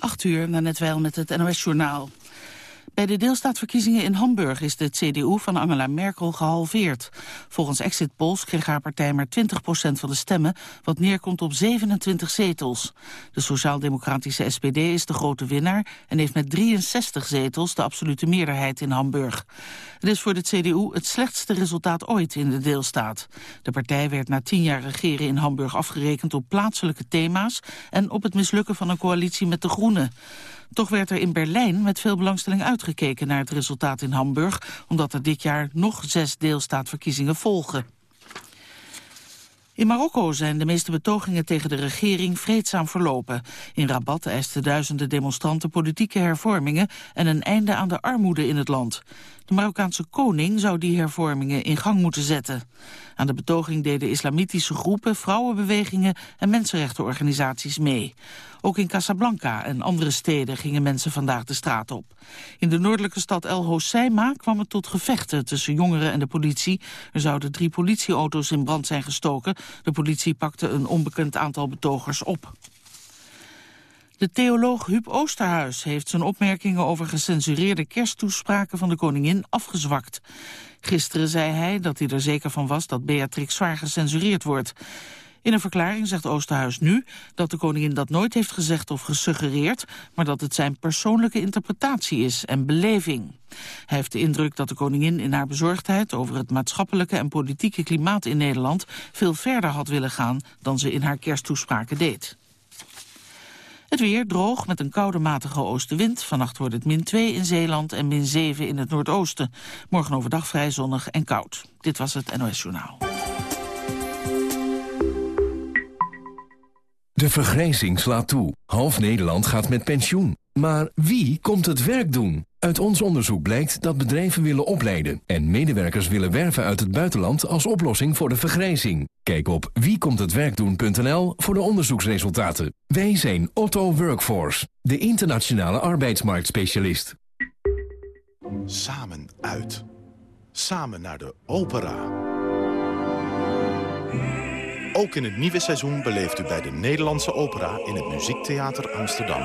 8 uur, net wel met het NOS-journaal. Bij de deelstaatverkiezingen in Hamburg is de CDU van Angela Merkel gehalveerd. Volgens exit polls kreeg haar partij maar 20% van de stemmen, wat neerkomt op 27 zetels. De sociaal-democratische SPD is de grote winnaar en heeft met 63 zetels de absolute meerderheid in Hamburg. Het is voor de CDU het slechtste resultaat ooit in de deelstaat. De partij werd na tien jaar regeren in Hamburg afgerekend op plaatselijke thema's en op het mislukken van een coalitie met de Groenen. Toch werd er in Berlijn met veel belangstelling uitgekeken naar het resultaat in Hamburg, omdat er dit jaar nog zes deelstaatverkiezingen volgen. In Marokko zijn de meeste betogingen tegen de regering vreedzaam verlopen. In Rabat eisten duizenden demonstranten politieke hervormingen en een einde aan de armoede in het land. De Marokkaanse koning zou die hervormingen in gang moeten zetten. Aan de betoging deden islamitische groepen, vrouwenbewegingen en mensenrechtenorganisaties mee. Ook in Casablanca en andere steden gingen mensen vandaag de straat op. In de noordelijke stad El Hoceima kwam het tot gevechten tussen jongeren en de politie. Er zouden drie politieauto's in brand zijn gestoken. De politie pakte een onbekend aantal betogers op. De theoloog Huub Oosterhuis heeft zijn opmerkingen over gecensureerde kersttoespraken van de koningin afgezwakt. Gisteren zei hij dat hij er zeker van was dat Beatrix zwaar gecensureerd wordt. In een verklaring zegt Oosterhuis nu dat de koningin dat nooit heeft gezegd of gesuggereerd, maar dat het zijn persoonlijke interpretatie is en beleving. Hij heeft de indruk dat de koningin in haar bezorgdheid over het maatschappelijke en politieke klimaat in Nederland veel verder had willen gaan dan ze in haar kersttoespraken deed. Het weer droog met een koude matige oostenwind. Vannacht wordt het min 2 in Zeeland en min 7 in het noordoosten. Morgen overdag vrij zonnig en koud. Dit was het NOS Journaal. De vergrijzing slaat toe. Half Nederland gaat met pensioen. Maar wie komt het werk doen? Uit ons onderzoek blijkt dat bedrijven willen opleiden... en medewerkers willen werven uit het buitenland als oplossing voor de vergrijzing. Kijk op wiekomthetwerkdoen.nl voor de onderzoeksresultaten. Wij zijn Otto Workforce, de internationale arbeidsmarktspecialist. Samen uit. Samen naar de opera. Ook in het nieuwe seizoen beleeft u bij de Nederlandse Opera in het Muziektheater Amsterdam.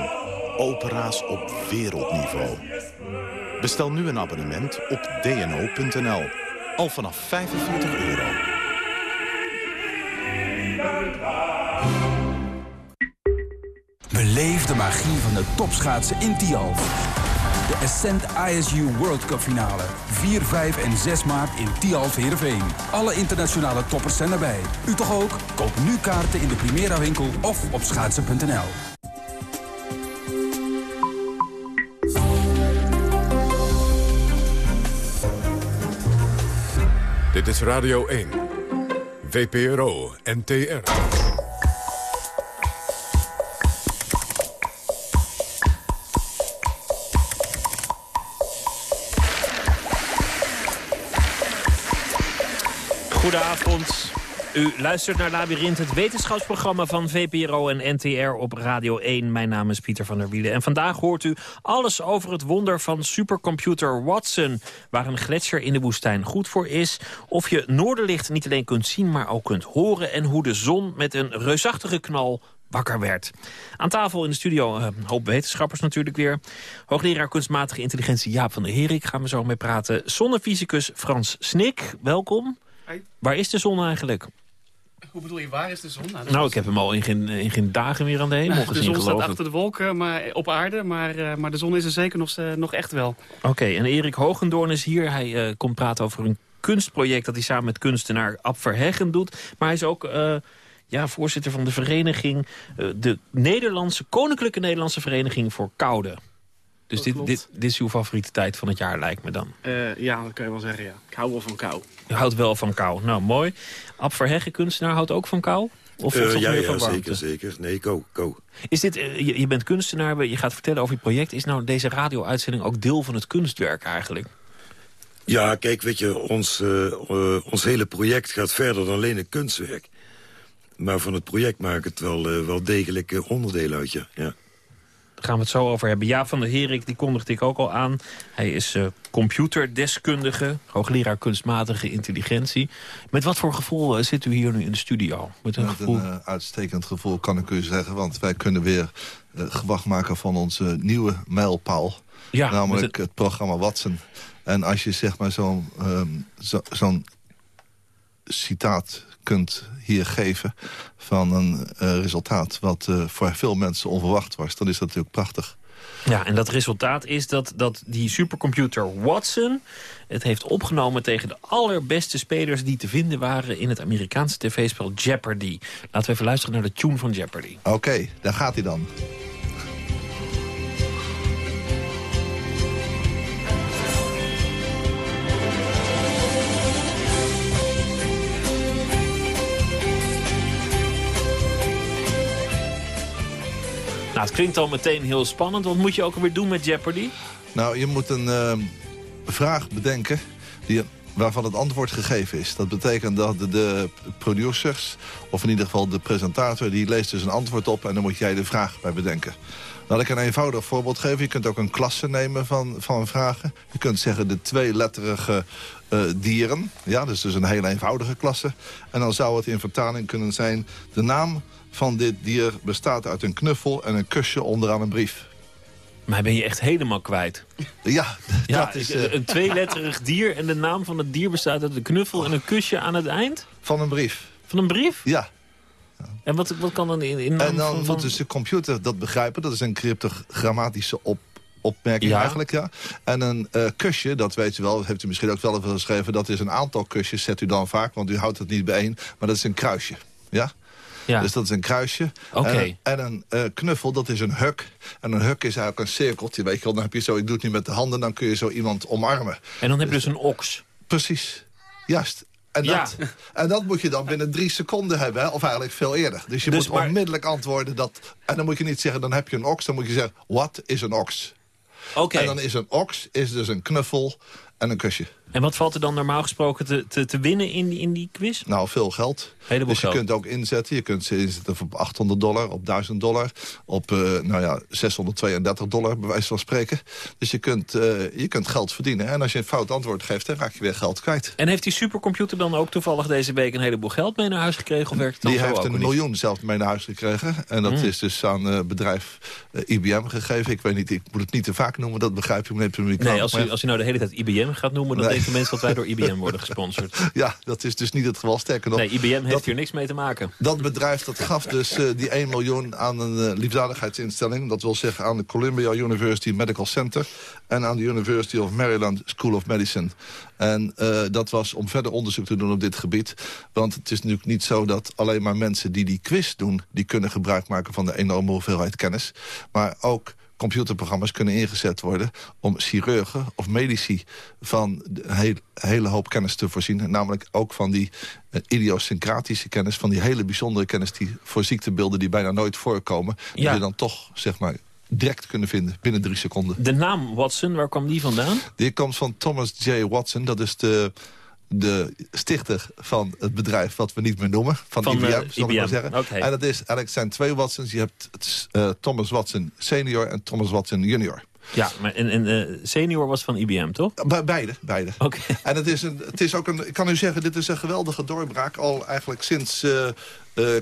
Opera's op wereldniveau. Bestel nu een abonnement op dno.nl. Al vanaf 45 euro. Beleef de magie van de topschaatsen in Tialf. De Ascent ISU World Cup finale. 4, 5 en 6 maart in Tialf Heerenveen. Alle internationale toppers zijn erbij. U toch ook? Koop nu kaarten in de Primera winkel of op schaatsen.nl. Dit is Radio 1. VPRO NTR. Goedenavond. U luistert naar Labyrinth, het wetenschapsprogramma van VPRO en NTR op Radio 1. Mijn naam is Pieter van der Wielen en vandaag hoort u alles over het wonder van supercomputer Watson... waar een gletsjer in de woestijn goed voor is. Of je noorderlicht niet alleen kunt zien, maar ook kunt horen... en hoe de zon met een reusachtige knal wakker werd. Aan tafel in de studio een hoop wetenschappers natuurlijk weer. Hoogleraar kunstmatige intelligentie Jaap van der Herik gaan we zo mee praten. Zonnefysicus Frans Snik, welkom. Waar is de zon eigenlijk? Hoe bedoel je, waar is de zon? Nou, nou ik heb hem al in geen, in geen dagen meer aan de hemel gezien, De zon staat achter de wolken maar, op aarde, maar, uh, maar de zon is er zeker nog, uh, nog echt wel. Oké, en Erik Hogendoorn is hier. Hij uh, komt praten over een kunstproject dat hij samen met kunstenaar Ab Verheggen doet. Maar hij is ook ja, voorzitter van de vereniging... de Nederlandse, Koninklijke Nederlandse Vereniging voor Koude. Dus dit, dit, dit, is uw favoriete tijd van het jaar, lijkt me dan. Uh, ja, dat kan je wel zeggen, ja. Ik hou wel van kou. U houdt wel van kou. Nou, mooi. Ab Verheggen, kunstenaar, houdt ook van kou? Of uh, ja, ja zeker, zeker. Nee, kou, kou. Is dit, uh, je, je, bent kunstenaar, je gaat vertellen over je project. Is nou deze radio-uitzending ook deel van het kunstwerk eigenlijk? Ja, kijk, weet je, ons, ons hele project gaat verder dan alleen het kunstwerk. Maar van het project maakt het wel, wel degelijk onderdeel uit, ja. ja gaan we het zo over hebben. Ja, van der Herik, die kondigde ik ook al aan. Hij is uh, computerdeskundige, hoogleraar kunstmatige intelligentie. Met wat voor gevoel uh, zit u hier nu in de studio? Met een, Met gevoel... een uh, uitstekend gevoel kan ik u zeggen, want wij kunnen weer gewacht maken van onze nieuwe mijlpaal. Ja, namelijk het... programma Watson. En als je zeg maar zo'n ehm, zo'n citaat kunt hier geven van een resultaat... wat voor veel mensen onverwacht was, dan is dat natuurlijk prachtig. Ja, en dat resultaat is dat, dat die supercomputer Watson... het heeft opgenomen tegen de allerbeste spelers... die te vinden waren in het Amerikaanse tv-spel Jeopardy. Laten we even luisteren naar de tune van Jeopardy. Oké, daar gaat hij dan. Het klinkt al meteen heel spannend. Wat moet je ook alweer doen met Jeopardy? Nou, je moet een uh, vraag bedenken die, waarvan het antwoord gegeven is. Dat betekent dat de, de, producers, of in ieder geval de presentator... die leest dus een antwoord op en dan moet jij de vraag bij bedenken. Laat ik een eenvoudig voorbeeld geven. Je kunt ook een klasse nemen van, van vragen. Je kunt zeggen de tweeletterige uh, dieren. Ja, dus, dus een hele eenvoudige klasse. En dan zou het in vertaling kunnen zijn... de naam van dit dier bestaat uit een knuffel en een kusje onderaan een brief. Maar ben je echt helemaal kwijt? Ja, ja dat is... Uh... Een tweeletterig dier en de naam van het dier bestaat uit een knuffel en een kusje aan het eind? Van een brief. Van een brief? Ja. En wat, wat kan dan in, in En dan van, moet dus de computer dat begrijpen. Dat is een cryptogrammatische op, opmerking eigenlijk, ja. En een uh, kusje, dat weet u wel, heeft u misschien ook wel even geschreven... dat is een aantal kusjes, zet u dan vaak, want u houdt het niet bijeen. Maar dat is een kruisje, ja? Ja. Dus dat is een kruisje. Okay. En, en, een uh, knuffel, dat is een huk. En een huk is eigenlijk een cirkeltje. Weet je wel, dan heb je zo, ik doe het niet met de handen, dan kun je zo iemand omarmen. En dan heb je dus een oks. Precies. Juist. En, Ja. dat, en dat moet je dan binnen drie seconden hebben, hè? of eigenlijk veel eerder. Dus je Dus moet maar- onmiddellijk antwoorden dat... En dan moet je niet zeggen, dan heb je een oks. Dan moet je zeggen, wat is een oks? Oké. En dan is een oks is dus een knuffel en een kusje. En wat valt er dan normaal gesproken te, te, te winnen in die, in die quiz? Nou, veel geld. Heleboel dus je geld. kunt ook inzetten. Je kunt ze inzetten op 800 dollar, op 1000 dollar. Op eh, nou ja, 632 dollar, bij wijze van spreken. Dus je kunt, eh, je kunt geld verdienen. En als je een fout antwoord geeft, dan raak je weer geld kwijt. En heeft die supercomputer dan ook toevallig deze week een heleboel geld mee naar huis gekregen? Of werkt het dan Die heeft een niet? miljoen zelf mee naar huis gekregen. En dat Mm. is dus aan het bedrijf IBM gegeven. Ik weet niet, ik moet het niet te vaak noemen, dat begrijp je. meneer. Nee, als u, als u nou de hele tijd IBM gaat noemen... dan Nee. Denken mensen dat wij door IBM worden gesponsord. Ja, dat is dus niet het geval. Sterker nog, Nee, IBM heeft dat, hier niks mee te maken. dat bedrijf dat gaf dus eh, die 1 miljoen aan een eh, liefdadigheidsinstelling. Dat wil zeggen aan de Columbia University Medical Center... en aan de University of Maryland School of Medicine. En eh, dat was om verder onderzoek te doen op dit gebied. Want het is natuurlijk niet zo dat alleen maar mensen die die quiz doen... die kunnen gebruik maken van de enorme hoeveelheid kennis. Maar ook computerprogramma's kunnen ingezet worden... om chirurgen of medici van een hele hoop kennis te voorzien. Namelijk ook van die eh, idiosyncratische kennis... van die hele bijzondere kennis die voor ziektebeelden die bijna nooit voorkomen... die je dan toch, zeg maar, direct kunnen vinden binnen drie seconden. De naam Watson, waar kwam die vandaan? Die komt van Thomas J. Watson. Dat is de, de stichter van het bedrijf wat we niet meer noemen. Van, Van, IBM, eh, zal ik maar zeggen. En dat is, eigenlijk zijn twee Watsons. Je hebt eh, Thomas Watson senior en Thomas Watson junior. Ja, maar en, en eh, senior was van IBM, toch? Be- beide, beide. Oké. En het is, een, het is ook een, ik kan u zeggen, dit is een geweldige doorbraak. Al eigenlijk sinds eh, eh,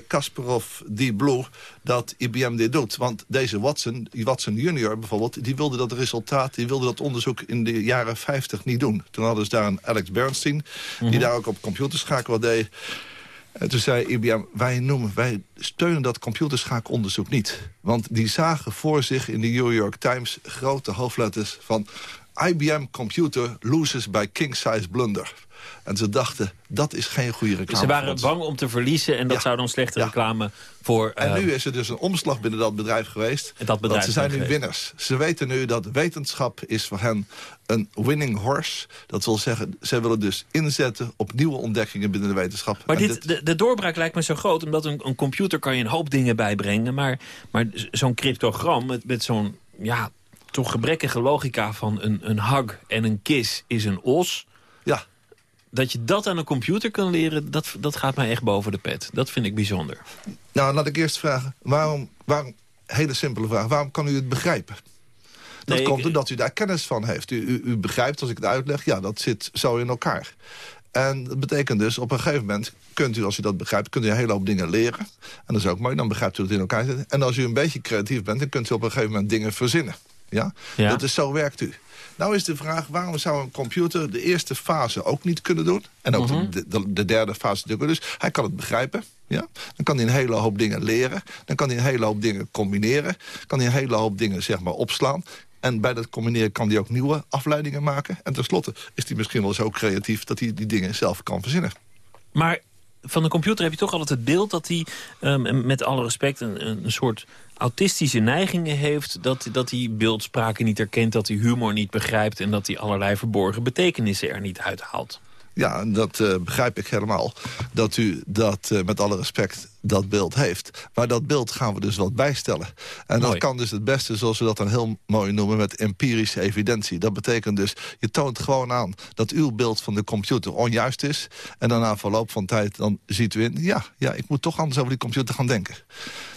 Kasparov Deep Blue dat IBM dit doet. Want deze Watson, die Watson junior bijvoorbeeld... die wilde dat resultaat, die wilde dat onderzoek in de jaren 50 niet doen. Toen hadden ze daar een Alex Bernstein... die daar ook op computerschaken wat deed... En toen zei IBM, wij, noemen, wij steunen dat computerschaakonderzoek niet. Want die zagen voor zich in de New York Times grote hoofdletters van... IBM Computer loses by king size blunder. En ze dachten, dat is geen goede reclame Ze waren bang om te verliezen en dat Ja. zou dan slechte Ja. reclame voor... En eh, nu is er dus een omslag binnen dat bedrijf geweest. Dat bedrijf want ze zijn nu geweest. winners. Ze weten nu dat wetenschap is voor hen een winning horse. Dat wil zeggen, zij willen dus inzetten op nieuwe ontdekkingen binnen de wetenschap. Maar dit, de, de doorbraak lijkt me zo groot, omdat een, een computer kan je een hoop dingen bijbrengen. Maar, maar zo'n cryptogram met, met zo'n ja, toch gebrekkige logica van een, een hug en een kiss is een os. Ja, Dat je dat aan een computer kan leren, dat, dat gaat mij echt boven de pet. Dat vind ik bijzonder. nou laat ik eerst vragen, waarom, waarom, hele simpele vraag, waarom kan u het begrijpen? Dat Nee, komt omdat u daar kennis van heeft. U, u, u begrijpt, als ik het uitleg, ja, dat zit zo in elkaar. En dat betekent dus, op een gegeven moment kunt u, als u dat begrijpt... kunt u een hele hoop dingen leren. En dat is ook mooi, dan begrijpt u het in elkaar zitten. En als u een beetje creatief bent, dan kunt u op een gegeven moment dingen verzinnen. Ja? Ja. Dat is zo werkt u. Nou is de vraag, waarom zou een computer de eerste fase ook niet kunnen doen? En ook Mhm. de, de, de derde fase natuurlijk. Dus hij kan het begrijpen. Ja? Dan kan hij een hele hoop dingen leren. Dan kan hij een hele hoop dingen combineren. Kan hij een hele hoop dingen zeg maar, opslaan. En bij dat combineren kan hij ook nieuwe afleidingen maken. En tenslotte is hij misschien wel zo creatief... dat hij die dingen zelf kan verzinnen. Maar van de computer heb je toch altijd het beeld dat hij, ehm, met alle respect, een, een soort autistische neigingen heeft. Dat, dat hij beeldspraken niet herkent, dat hij humor niet begrijpt... en dat hij allerlei verborgen betekenissen er niet uithaalt. Ja, dat eh, begrijp ik helemaal. Dat u dat eh, met alle respect dat beeld heeft. Maar dat beeld gaan we dus wat bijstellen. En dat kan dus het beste, zoals we dat dan heel mooi noemen... met empirische evidentie. Dat betekent dus, je toont gewoon aan... dat uw beeld van de computer onjuist is. En dan na verloop van tijd, dan ziet u in... ja, ja, ik moet toch anders over die computer gaan denken.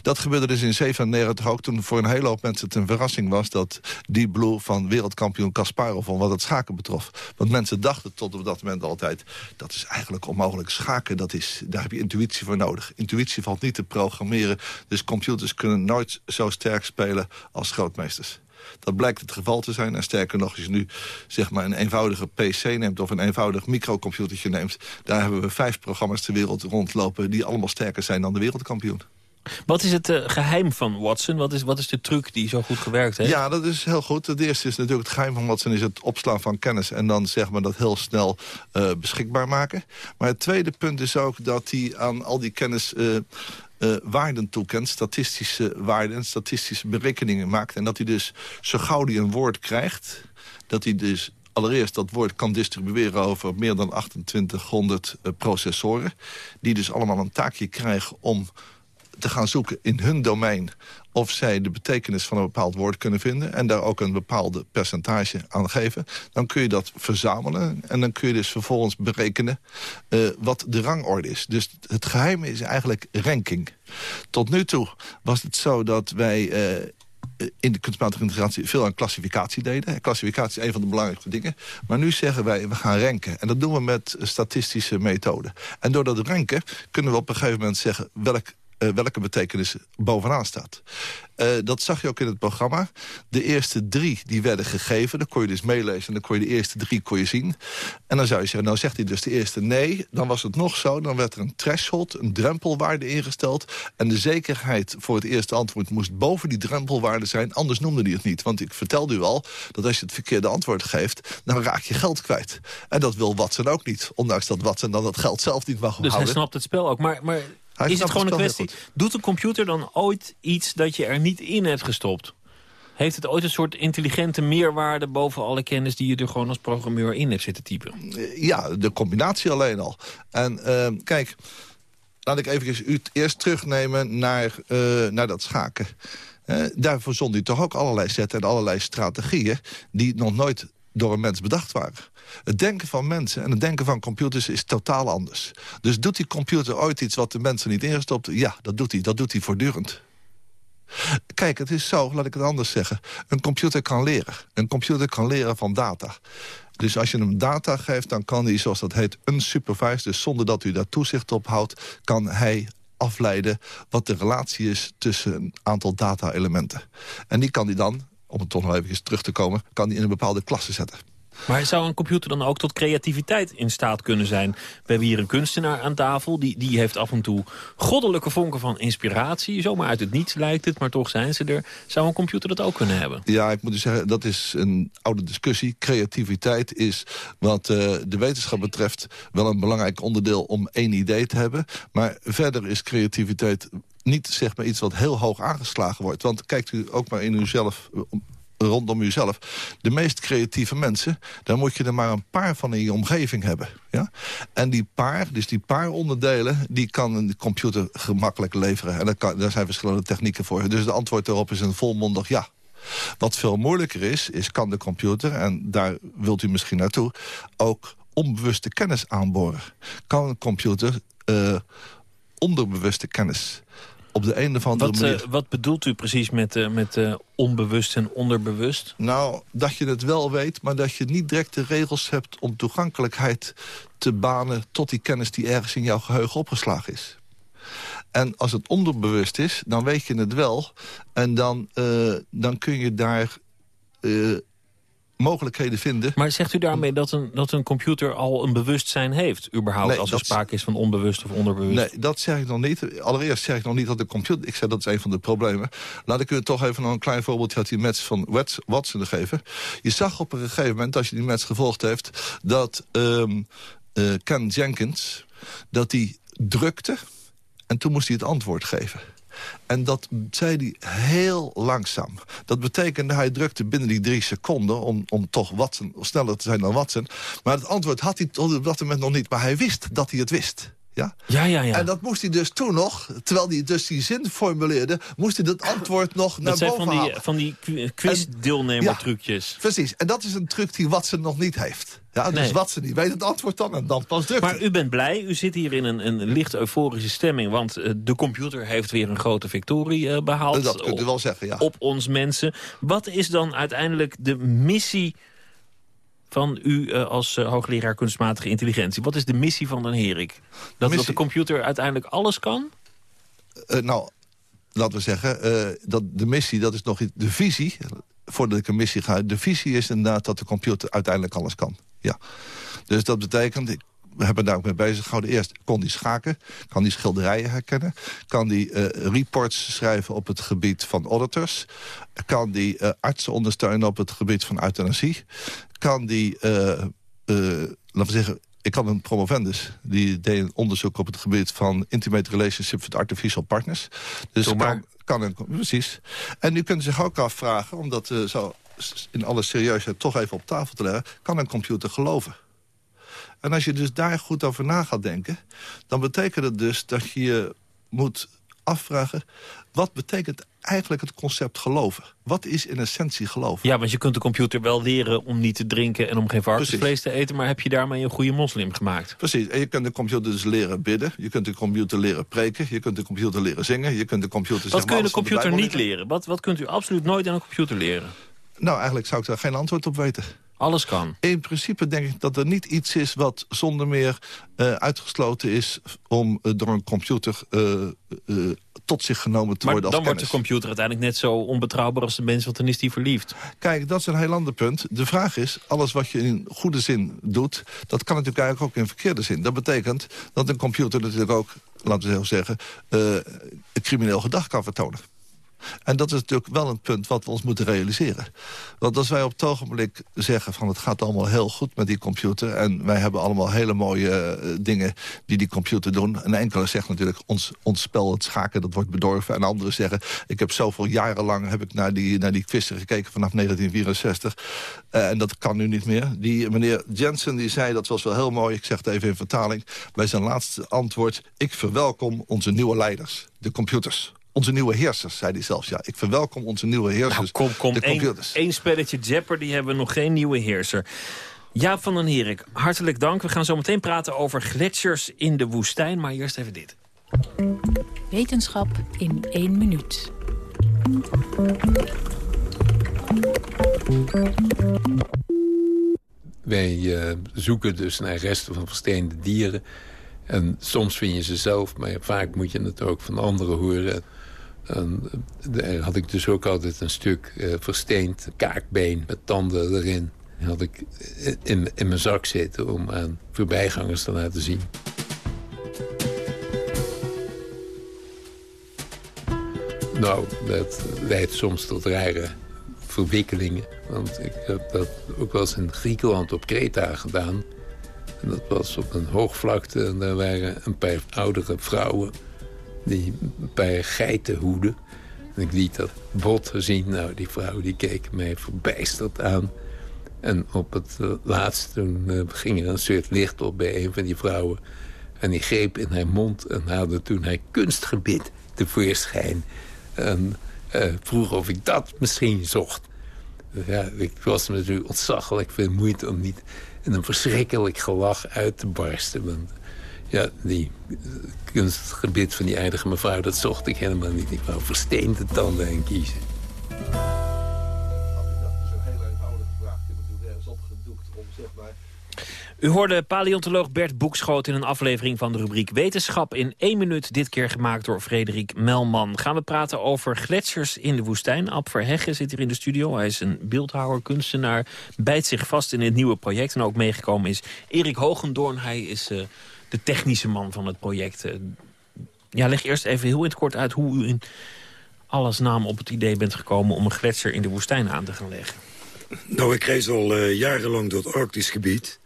Dat gebeurde dus in 97 ook, toen voor een hele hoop mensen het een verrassing was... dat Deep Blue van wereldkampioen Kasparov van wat het schaken betrof. Want mensen dachten tot op dat moment altijd... dat is eigenlijk onmogelijk. Schaken, dat is, daar heb je intuïtie voor nodig. Intuïtie valt niet te programmeren. Dus computers kunnen nooit zo sterk spelen als grootmeesters. Dat blijkt het geval te zijn. En sterker nog, als je nu zeg maar, een eenvoudige PC neemt... of een eenvoudig microcomputertje neemt... daar hebben we vijf programma's ter wereld rondlopen... die allemaal sterker zijn dan de wereldkampioen. Wat is het eh, geheim van Watson? Wat is, wat is de truc die zo goed gewerkt heeft? Ja, dat is heel goed. Het eerste is natuurlijk het geheim van Watson... is het opslaan van kennis en dan zeg maar dat heel snel eh, beschikbaar maken. Maar het tweede punt is ook dat hij aan al die kennis... eh, waarden toekent, statistische waarden en statistische berekeningen maakt. En dat hij dus, zo gauw hij een woord krijgt... dat hij dus allereerst dat woord kan distribueren over meer dan 2800 eh, processoren... die dus allemaal een taakje krijgen om te gaan zoeken in hun domein... of zij de betekenis van een bepaald woord kunnen vinden... en daar ook een bepaalde percentage aan geven... dan kun je dat verzamelen en dan kun je dus vervolgens berekenen... eh, wat de rangorde is. Dus het geheim is eigenlijk ranking. Tot nu toe was het zo dat wij... eh, in de kunstmatige integratie veel aan klassificatie deden. Klassificatie is een van de belangrijkste dingen. Maar nu zeggen wij, we gaan ranken. En dat doen we met statistische methoden. En door dat ranken kunnen we op een gegeven moment zeggen... welk eh, welke betekenis bovenaan staat. Eh, dat zag je ook in het programma. De eerste drie die werden gegeven. Dan kon je dus meelezen en dan kon je de eerste drie kon je zien. En dan zou je zeggen, nou zegt hij dus de eerste nee. Dan was het nog zo, dan werd er een threshold, een drempelwaarde ingesteld. En de zekerheid voor het eerste antwoord moest boven die drempelwaarde zijn. Anders noemde hij het niet. Want ik vertelde u al dat als je het verkeerde antwoord geeft... dan raak je geld kwijt. En dat wil Watson ook niet. Ondanks dat Watson dan dat geld zelf niet mag Dus hij houden. snapt het spel ook. Maar, maar Hij is het gewoon een kwestie... Doet een computer dan ooit iets dat je er niet in hebt gestopt? Heeft het ooit een soort intelligente meerwaarde... boven alle kennis die je er gewoon als programmeur in hebt zitten typen? Eh, Ja, de combinatie alleen al. En eh, kijk, laat ik even u eerst terugnemen naar, eh, naar dat schaken. Eh, daar verzond u toch ook allerlei zetten en allerlei strategieën... die nog nooit door een mens bedacht waren. Het denken van mensen en het denken van computers is totaal anders. Dus doet die computer ooit iets wat de mensen niet ingestopt? Ja, dat doet hij. Dat doet hij voortdurend. Kijk, het is zo, laat ik het anders zeggen. Een computer kan leren. Een computer kan leren van data. Dus als je hem data geeft, dan kan hij, zoals dat heet, unsupervised... dus zonder dat u daar toezicht op houdt... kan hij afleiden wat de relatie is tussen een aantal data-elementen. En die kan hij dan, om het toch nog even terug te komen... kan hij in een bepaalde klasse zetten. Maar zou een computer dan ook tot creativiteit in staat kunnen zijn? We hebben hier een kunstenaar aan tafel. Die, die heeft af en toe goddelijke vonken van inspiratie. Zomaar uit het niets lijkt het, maar toch zijn ze er. Zou een computer dat ook kunnen hebben? Ja, ik moet u zeggen, dat is een oude discussie. Creativiteit is wat eh, de wetenschap betreft wel een belangrijk onderdeel om één idee te hebben. Maar verder is creativiteit niet zeg maar iets wat heel hoog aangeslagen wordt. Want kijkt u ook maar in uzelf om- rondom uzelf. De meest creatieve mensen, daar moet je er maar een paar van in je omgeving hebben. Ja? En die paar, dus die paar onderdelen, die kan een computer gemakkelijk leveren. En daar, kan, daar zijn verschillende technieken voor. Dus de antwoord daarop is een volmondig ja. Wat veel moeilijker is, is kan de computer, en daar wilt u misschien naartoe... ook onbewuste kennis aanboren. Kan een computer eh, onderbewuste kennis op de een of andere wat, manier... Uh, wat bedoelt u precies met, uh, met uh, onbewust en onderbewust? Nou, dat je het wel weet, maar dat je niet direct de regels hebt... om toegankelijkheid te banen tot die kennis die ergens in jouw geheugen opgeslagen is. En als het onderbewust is, dan weet je het wel. En dan, dan kun je daar mogelijkheden vinden. Maar zegt u daarmee dat een, dat een computer al een bewustzijn heeft? Überhaupt, nee, als er sprake is van onbewust of onderbewust? Nee, dat zeg ik nog niet. Allereerst zeg ik nog niet dat de computer... Ik zeg dat is een van de problemen. Laat ik u toch even nog een klein voorbeeldje uit die match van Watson geven. Je zag op een gegeven moment, als je die match gevolgd heeft... dat um, uh, Ken Jenkins, dat hij drukte... en toen moest hij het antwoord geven. En dat zei hij heel langzaam. Dat betekende, hij drukte binnen die drie seconden... om, om toch Watson, sneller te zijn dan Watson. Maar het antwoord had hij tot op dat moment nog niet. Maar hij wist dat hij het wist. Ja? Ja, ja, ja. En dat moest hij dus toen nog, terwijl hij dus die zin formuleerde... moest hij dat antwoord nog naar dat boven zijn van die, halen. van die quiz-deelnemertrucjes. Ja, precies. En dat is een truc die Watson nog niet heeft. Ja, dus Nee. Watson die weet het antwoord dan en dan pas drukt Maar u bent blij, u zit hier in een, een licht euforische stemming... want eh, de computer heeft weer een grote victorie eh, behaald. Dat kunt u wel zeggen, ja. Op ons mensen. Wat is dan uiteindelijk de missie van u eh, als eh, hoogleraar kunstmatige intelligentie? Wat is de missie van Den Herik? Dat, dat de computer uiteindelijk alles kan? Eh, nou, laten we zeggen, dat de missie, dat is nog iets- de visie. Voordat ik een missie ga, de visie is inderdaad dat de computer uiteindelijk alles kan. Ja. Dus dat betekent, ik, we hebben daar ook mee bezig gehouden. Eerst, kon die schaken, kan die schilderijen herkennen... kan die reports schrijven op het gebied van auditors... kan die artsen ondersteunen op het gebied van euthanasie... kan die, eh, eh, laten we zeggen... Ik had een promovendus, die deed een onderzoek op het gebied van intimate relationship with artificial partners. Dus kan, kan een, precies. En u kunt zich ook afvragen, om dat eh, zo in alle serieusheid toch even op tafel te leggen, kan een computer geloven? En als je dus daar goed over na gaat denken... dan betekent het dus dat je je moet afvragen... wat betekent eigenlijk het concept geloven? Wat is in essentie geloven? Ja, want je kunt de computer wel leren om niet te drinken... en om geen varkensvlees te eten... maar heb je daarmee een goede moslim gemaakt? Precies, en je kunt de computer dus leren bidden. Je kunt de computer leren preken. Je kunt de computer leren zingen. Je kunt de computer... Wat kun je de computer niet leren? Wat, wat kunt u absoluut nooit aan een computer leren? Nou, eigenlijk zou ik daar geen antwoord op weten. Alles kan. In principe denk ik dat er niet iets is wat zonder meer eh, uitgesloten is... om eh, door een computer eh, tot zich genomen te Maar worden dan als wordt de computer uiteindelijk net zo onbetrouwbaar als de mens... want dan is die verliefd. Kijk, dat is een heel ander punt. De vraag is, alles wat je in goede zin doet... dat kan natuurlijk eigenlijk ook in verkeerde zin. Dat betekent dat een computer natuurlijk ook, laten we zo zeggen... crimineel gedrag kan vertonen. En dat is natuurlijk wel een punt wat we ons moeten realiseren. Want als wij op het ogenblik zeggen van het gaat allemaal heel goed met die computer... en wij hebben allemaal hele mooie eh, dingen die die computer doen... en enkele zegt natuurlijk ons, ons spel, het schaken, dat wordt bedorven... en anderen zeggen ik heb zoveel jaren lang heb ik naar die, naar die quizzen gekeken vanaf 1964... eh, en dat kan nu niet meer. Die meneer Jensen die zei, dat was wel heel mooi, ik zeg het even in vertaling... bij zijn laatste antwoord, ik verwelkom onze nieuwe leiders, de computers. Onze nieuwe heersers, zei hij zelfs. Ja, ik verwelkom onze nieuwe heersers, Nou, kom, kom. de Eén één spelletje Jeopardy hebben we nog geen nieuwe heerser. Jaap van den Herik, hartelijk dank. We gaan zo meteen praten over gletsjers in de woestijn. Maar eerst even dit. Wetenschap in één minuut. Wij eh, zoeken dus naar resten van versteende dieren. En soms vind je ze zelf, maar vaak moet je het ook van anderen horen. En eh, daar had ik dus ook altijd een stuk eh, versteend kaakbeen met tanden erin. Die had ik eh, in, in mijn zak zitten om aan voorbijgangers te laten zien. Nou, dat leidt soms tot rare verwikkelingen. Want ik heb dat ook wel eens in Griekenland op Kreta gedaan. En dat was op een hoogvlakte en daar waren een paar oudere vrouwen... die een paar geiten hoeden. En ik liet dat bot zien. Nou, die vrouw die keek mij verbijsterd aan. En op het eh, laatst toen eh, ging er een soort licht op bij een van die vrouwen. En die greep in haar mond en haalde toen haar kunstgebit tevoorschijn. En eh, vroeg of ik dat misschien zocht. Ja, ik was natuurlijk ontzaglijk veel moeite om niet in een verschrikkelijk gelach uit te barsten. Want Ja, die kunstgebied van die aardige mevrouw, dat zocht ik helemaal niet. Ik wou versteende tanden en kiezen. U hoorde paleontoloog Bert Boekschoot in een aflevering van de rubriek Wetenschap in één minuut. Dit keer gemaakt door Frederik Melman. Gaan we praten over gletsjers in de woestijn. Ab Verheggen zit hier in de studio. Hij is een beeldhouwer, kunstenaar. Bijt zich vast in het nieuwe project. En ook meegekomen is Erik Hogendoorn. Hij is uh, de technische man van het project. Uh, ja, leg eerst even heel in het kort uit hoe u in alles naam op het idee bent gekomen... om een gletsjer in de woestijn aan te gaan leggen. Nou, ik reis al uh, jarenlang door het Arktisch gebied...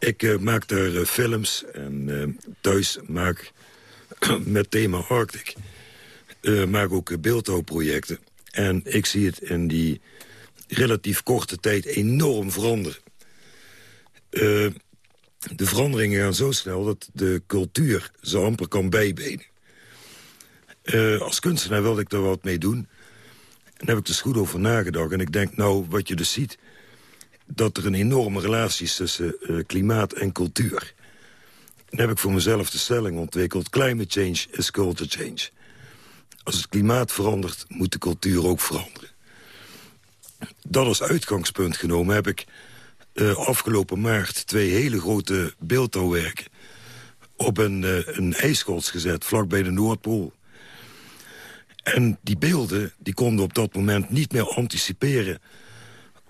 Ik uh, maak daar films en thuis maak met thema Arctic... maak ook beeldhouwprojecten. En ik zie het in die relatief korte tijd enorm veranderen. De veranderingen gaan zo snel dat de cultuur ze amper kan bijbenen. als kunstenaar wilde ik daar wat mee doen. En daar heb ik dus goed over nagedacht. En ik denk, nou, wat je dus ziet dat er een enorme relatie is tussen uh, klimaat en cultuur. Dan heb ik voor mezelf de stelling ontwikkeld... climate change is culture change. Als het klimaat verandert, moet de cultuur ook veranderen. Dat als uitgangspunt genomen heb ik uh, afgelopen maart... twee hele grote beeldhouwwerken op een, uh, een gezet, vlakbij de Noordpool. En die beelden die konden op dat moment niet meer anticiperen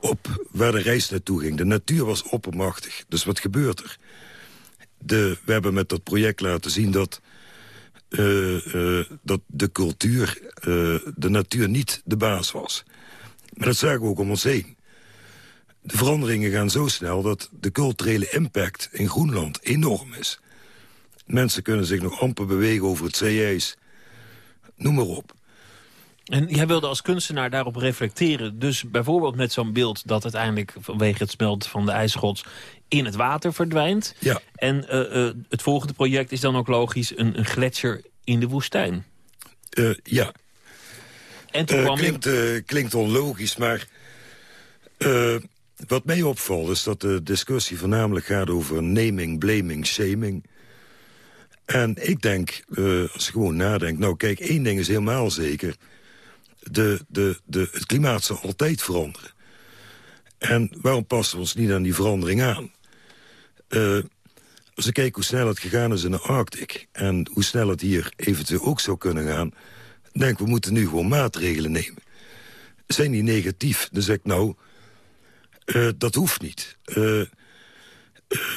op waar de reis naartoe ging. De natuur was oppermachtig. Dus wat gebeurt er? De, we hebben met dat project laten zien dat, uh, dat de cultuur, de natuur niet de baas was. Maar dat zagen we ook om ons heen. De veranderingen gaan zo snel dat de culturele impact in Groenland enorm is. Mensen kunnen zich nog amper bewegen over het zeeijs. Noem maar op. En jij wilde als kunstenaar daarop reflecteren. Dus bijvoorbeeld met zo'n beeld dat uiteindelijk vanwege het smelten van de ijsschots in het water verdwijnt. Ja. En uh, uh, het volgende project is dan ook logisch een, een gletsjer in de woestijn. Uh, ja. En toen kwam klinkt, klinkt onlogisch, maar wat mij opvalt is dat de discussie voornamelijk gaat over naming, blaming, shaming. En ik denk, als je gewoon nadenkt, nou kijk, één ding is helemaal zeker de, de, de, het klimaat zal altijd veranderen. En waarom passen we ons niet aan die verandering aan? Uh, als ik kijk hoe snel het gegaan is in de Arctic... en hoe snel het hier eventueel ook zou kunnen gaan... denk ik, we moeten nu gewoon maatregelen nemen. Zijn die negatief? Dan zeg ik, nou, uh, dat hoeft niet. Uh,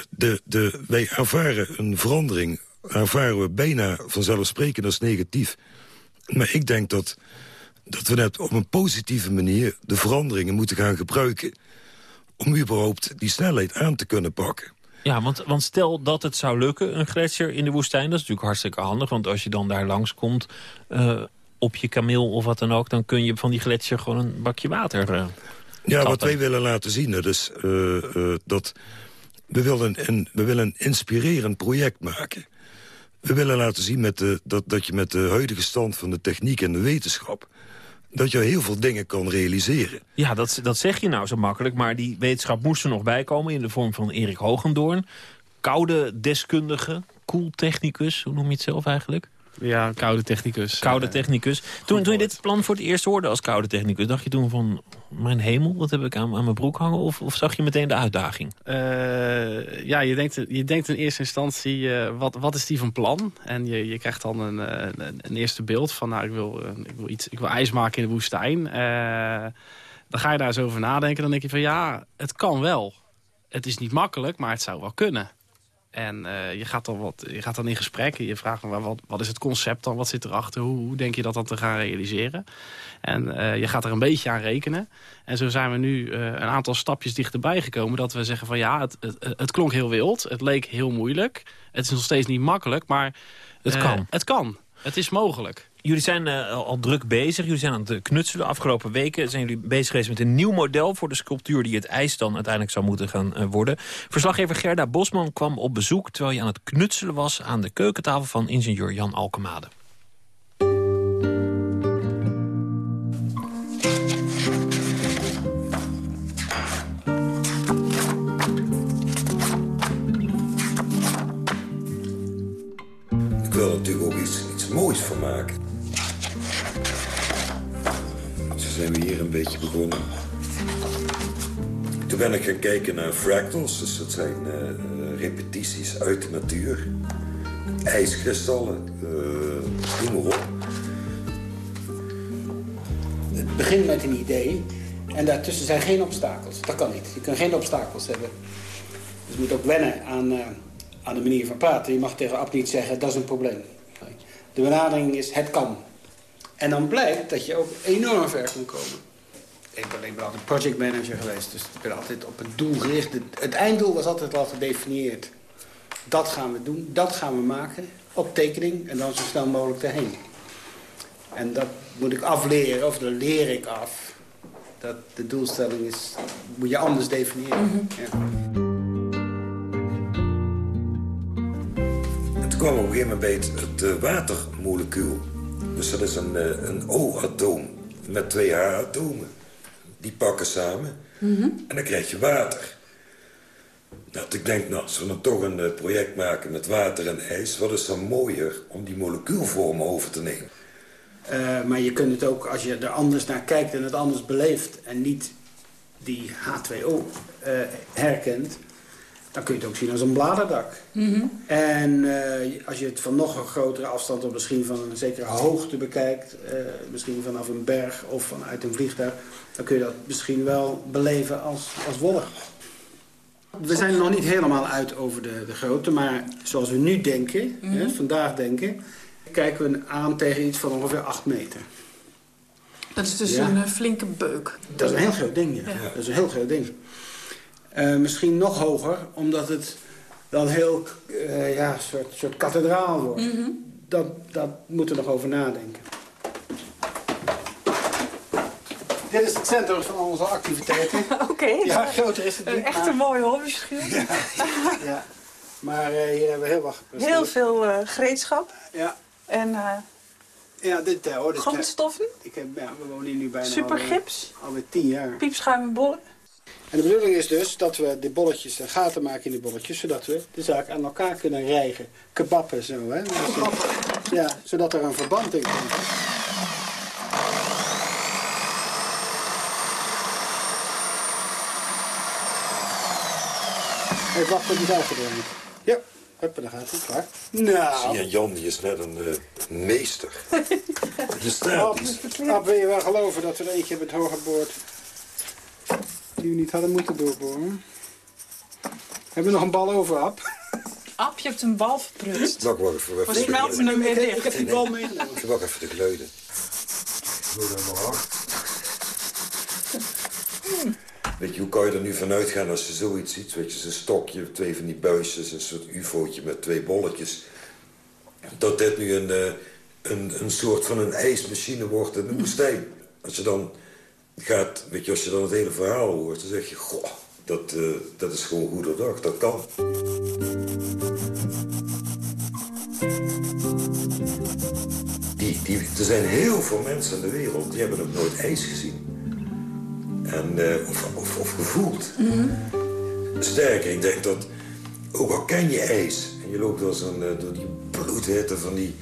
de, de, wij ervaren een verandering, ervaren we bijna vanzelfsprekend als negatief. Maar ik denk dat dat we net op een positieve manier de veranderingen moeten gaan gebruiken... om überhaupt die snelheid aan te kunnen pakken. Ja, want, want stel dat het zou lukken, een gletsjer in de woestijn... dat is natuurlijk hartstikke handig, want als je dan daar langskomt... Uh, op je kameel of wat dan ook... dan kun je van die gletsjer gewoon een bakje water Ja, wat wij willen laten zien, dat is uh, dat... We willen, een, we willen een inspirerend project maken. We willen laten zien met de, dat, dat je met de huidige stand van de techniek en de wetenschap dat je heel veel dingen kan realiseren. Ja, dat, dat zeg je nou zo makkelijk, maar die wetenschap moest er nog bij komen... in de vorm van Erik Hogendoorn. Koude deskundige, koeltechnicus, hoe noem je het zelf eigenlijk? Ja, koude technicus. Koude technicus. Toen, toen je dit plan voor het eerst hoorde als koude technicus... dacht je toen van, mijn hemel, wat heb ik aan, aan mijn broek hangen? Of, of zag je meteen de uitdaging? Uh, ja, je denkt, je denkt in eerste instantie, uh, wat, wat is die van plan? En je, je krijgt dan een, een, een eerste beeld van, nou, ik wil, ik wil, iets, ik wil ijs maken in de woestijn. Uh, dan ga je daar eens over nadenken. Dan denk je van, ja, het kan wel. Het is niet makkelijk, maar het zou wel kunnen. En uh, je, gaat dan wat, je gaat dan in gesprek. Je vraagt dan, wat, wat is het concept dan? Wat zit erachter? Hoe, hoe denk je dat dan te gaan realiseren? En uh, je gaat er een beetje aan rekenen. En zo zijn we nu uh, een aantal stapjes dichterbij gekomen. Dat we zeggen van ja, het, het, het, klonk heel wild. Het leek heel moeilijk. Het is nog steeds niet makkelijk, maar het kan. Het kan. Het is mogelijk. Jullie zijn eh, al druk bezig. Jullie zijn aan het knutselen. Afgelopen weken zijn jullie bezig geweest met een nieuw model... voor de sculptuur die het ijs dan uiteindelijk zou moeten gaan eh, worden. Verslaggever Gerda Bosman kwam op bezoek... terwijl je aan het knutselen was aan de keukentafel van ingenieur Jan Alkemade. Ik wil er natuurlijk ook iets, iets moois van maken. Een beetje begonnen. Toen ben ik gaan kijken naar fractals. Dus dat zijn uh, repetities uit de natuur. IJskristallen, uh, noem maar op. Het begint met een idee en daartussen zijn geen obstakels. Dat kan niet. Je kunt geen obstakels hebben. Dus je moet ook wennen aan, aan de manier van praten. Je mag tegen Ab niet zeggen, dat is een probleem. De benadering is, het kan. En dan blijkt dat je ook enorm ver kan komen. Ik ben, ik ben altijd projectmanager geweest, dus ik ben altijd op het doel gericht. Het, einddoel was altijd al gedefinieerd. Dat gaan we doen, dat gaan we maken, op tekening en dan zo snel mogelijk erheen. En dat moet ik afleren, of dat leer ik af. Dat de doelstelling is, moet je anders definiëren. Mm ja. Het kwam op een gegeven moment het watermolecuul. Dus dat is een, eh, een O-atoom met twee H-atomen. Die pakken samen mhm. en dan krijg je water. Nou, ik denk, nou, als we dan toch een eh, project maken met water en ijs... wat is dan mooier om die molecuulvormen over te nemen? Uh, maar je kunt het ook, als je er anders naar kijkt en het anders beleeft... en niet die H2O uh, herkent dan kun je het ook zien als een bladerdak. Mhm. En uh, als je het van nog een grotere afstand... of misschien van een zekere hoogte bekijkt... Uh, misschien vanaf een berg of vanuit een vliegtuig... dan kun je dat misschien wel beleven als, als wollig. We zijn er nog niet helemaal uit over de, de grootte... maar zoals we nu denken, mm hè, vandaag denken... kijken we aan tegen iets van ongeveer 8 meter. Dat is dus een uh, flinke beuk. Dat is een heel groot ding, ja. ja. Dat is een heel groot ding. Uh, misschien nog hoger, omdat het dan heel uh, ja, soort, soort kathedraal wordt. Mm -hmm. dat, dat moeten we nog over nadenken. Dit is het centrum van onze activiteiten. Oké. Okay. Ja, groter is het niet. Echt een mooie hobbyschuur. ja. ja. Maar uh, hier hebben we heel wat gepresteerd. Heel veel uh, gereedschap. Ja. En uh, ja, dit, uh, hoor, dit grondstoffen. Ik heb, ja, we wonen hier nu bijna Supergips. Alweer, alweer tien jaar. Piepschuim en bollen. En de bedoeling is dus dat we de bolletjes, de gaten maken in de bolletjes, zodat we de zaak aan elkaar kunnen rijgen. Kebappen zo, hè. Dus, ja, zodat er een verband in komt. Even wacht tot die uitgedrongen. Ja, huppen, daar gaat het. Klaar. Nou. Zie je, Jan, die is net een uh, meester. je staat. Ab, wil je wel geloven dat we er eentje het hoge boord die we niet hadden moeten doorboren. Hebben we nog een bal over, Ab? Ab, je hebt een bal verprutst. Wacht, wacht, wacht. Wat smelt me hem weer dicht? Ik heb die bal meegenomen. Ik wacht even dat maar hard. Weet je, hoe kan je er nu vanuit gaan als je zoiets ziet? Weet je, zo'n stokje, twee van die buisjes, een soort ufootje met twee bolletjes. Dat dit nu een, eh, een, een soort van een ijsmachine wordt in de woestijn. Als je dan gaat, weet je, als je dan het hele verhaal hoort, dan zeg je, goh, dat, uh, dat is gewoon goederdag, dat kan. Die, die, er zijn heel veel mensen in de wereld die hebben nog nooit ijs gezien. En, uh, of, of, of, gevoeld. Mm -hmm. Sterker, ik denk dat, ook al ken je ijs... en je loopt als een, uh, door die bloedhitte van die,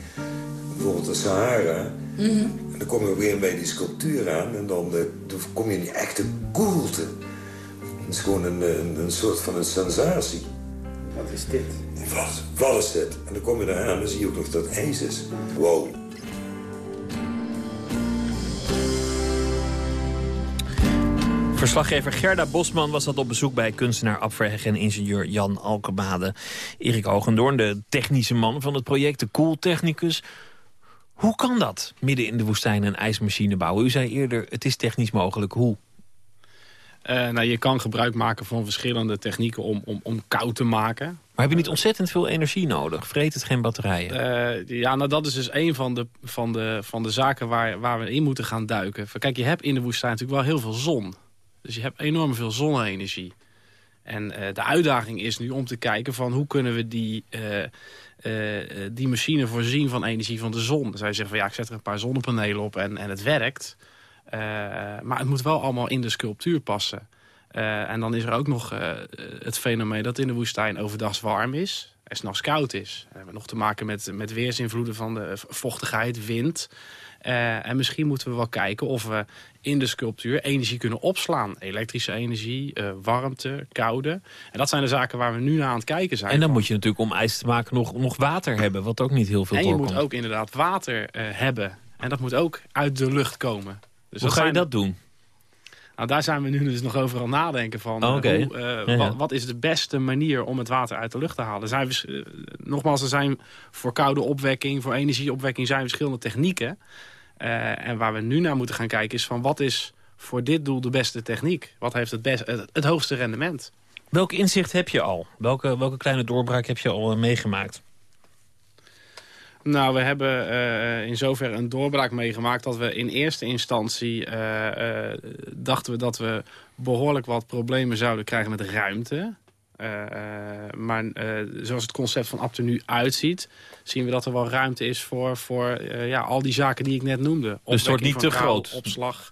bijvoorbeeld de Sahara... Mm -hmm dan kom je op een bij die sculptuur aan en dan, uh, dan kom je in die echte koelte. Het is gewoon een, een, een, soort van een sensatie. Wat is dit? Wat, wat is dit? En dan kom je daar aan en dan zie je ook nog dat ijs is. Wow. Verslaggever Gerda Bosman was dat op bezoek bij kunstenaar Ab en ingenieur Jan Alkemade. Erik Ogendoorn, de technische man van het project, de koeltechnicus... Hoe kan dat, midden in de woestijn een ijsmachine bouwen? U zei eerder, het is technisch mogelijk. Hoe? Uh, nou, je kan gebruik maken van verschillende technieken om, om, om koud te maken. Maar heb je niet ontzettend veel energie nodig? Vreet het geen batterijen? Uh, ja, nou dat is dus een van de, van de, van de zaken waar, waar we in moeten gaan duiken. Kijk, je hebt in de woestijn natuurlijk wel heel veel zon. Dus je hebt enorm veel zonne-energie. En uh, de uitdaging is nu om te kijken van hoe kunnen we die die machine voorzien van energie van de zon. Dan je zeggen van ja, ik zet er een paar zonnepanelen op en, en het werkt. Uh, maar het moet wel allemaal in de sculptuur passen. en dan is er ook nog het fenomeen dat in de woestijn overdag warm is en s'nachts koud is. We hebben nog te maken met, met weersinvloeden van de vochtigheid, wind. Uh, en misschien moeten we wel kijken of we in de sculptuur energie kunnen opslaan. Elektrische energie, uh, warmte, koude. En dat zijn de zaken waar we nu naar aan het kijken zijn. En dan moet je natuurlijk om ijs te maken nog, nog water hebben, wat ook niet heel veel en. En je moet ook inderdaad water uh, hebben. En dat moet ook uit de lucht komen. Dus Hoe ga je dat doen? Nou, daar zijn we nu dus nog over aan nadenken van. Oh, okay. hoe, uh, ja, ja. Wat, wat, is de beste manier om het water uit de lucht te halen? Er zijn, uh, nogmaals, er zijn voor koude opwekking, voor energieopwekking zijn verschillende technieken. Uh, en waar we nu naar moeten gaan kijken is van wat is voor dit doel de beste techniek? Wat heeft het, best, het, het hoogste rendement? Welk inzicht heb je al? Welke, welke kleine doorbraak heb je al meegemaakt? Nou, we hebben uh, in zoverre een doorbraak meegemaakt... dat we in eerste instantie uh, uh, dachten we dat we behoorlijk wat problemen zouden krijgen met ruimte. maar zoals het concept van Apte nu uitziet... zien we dat er wel ruimte is voor, voor ja, al die zaken die ik net noemde. Dus het wordt niet te groot? Opslag.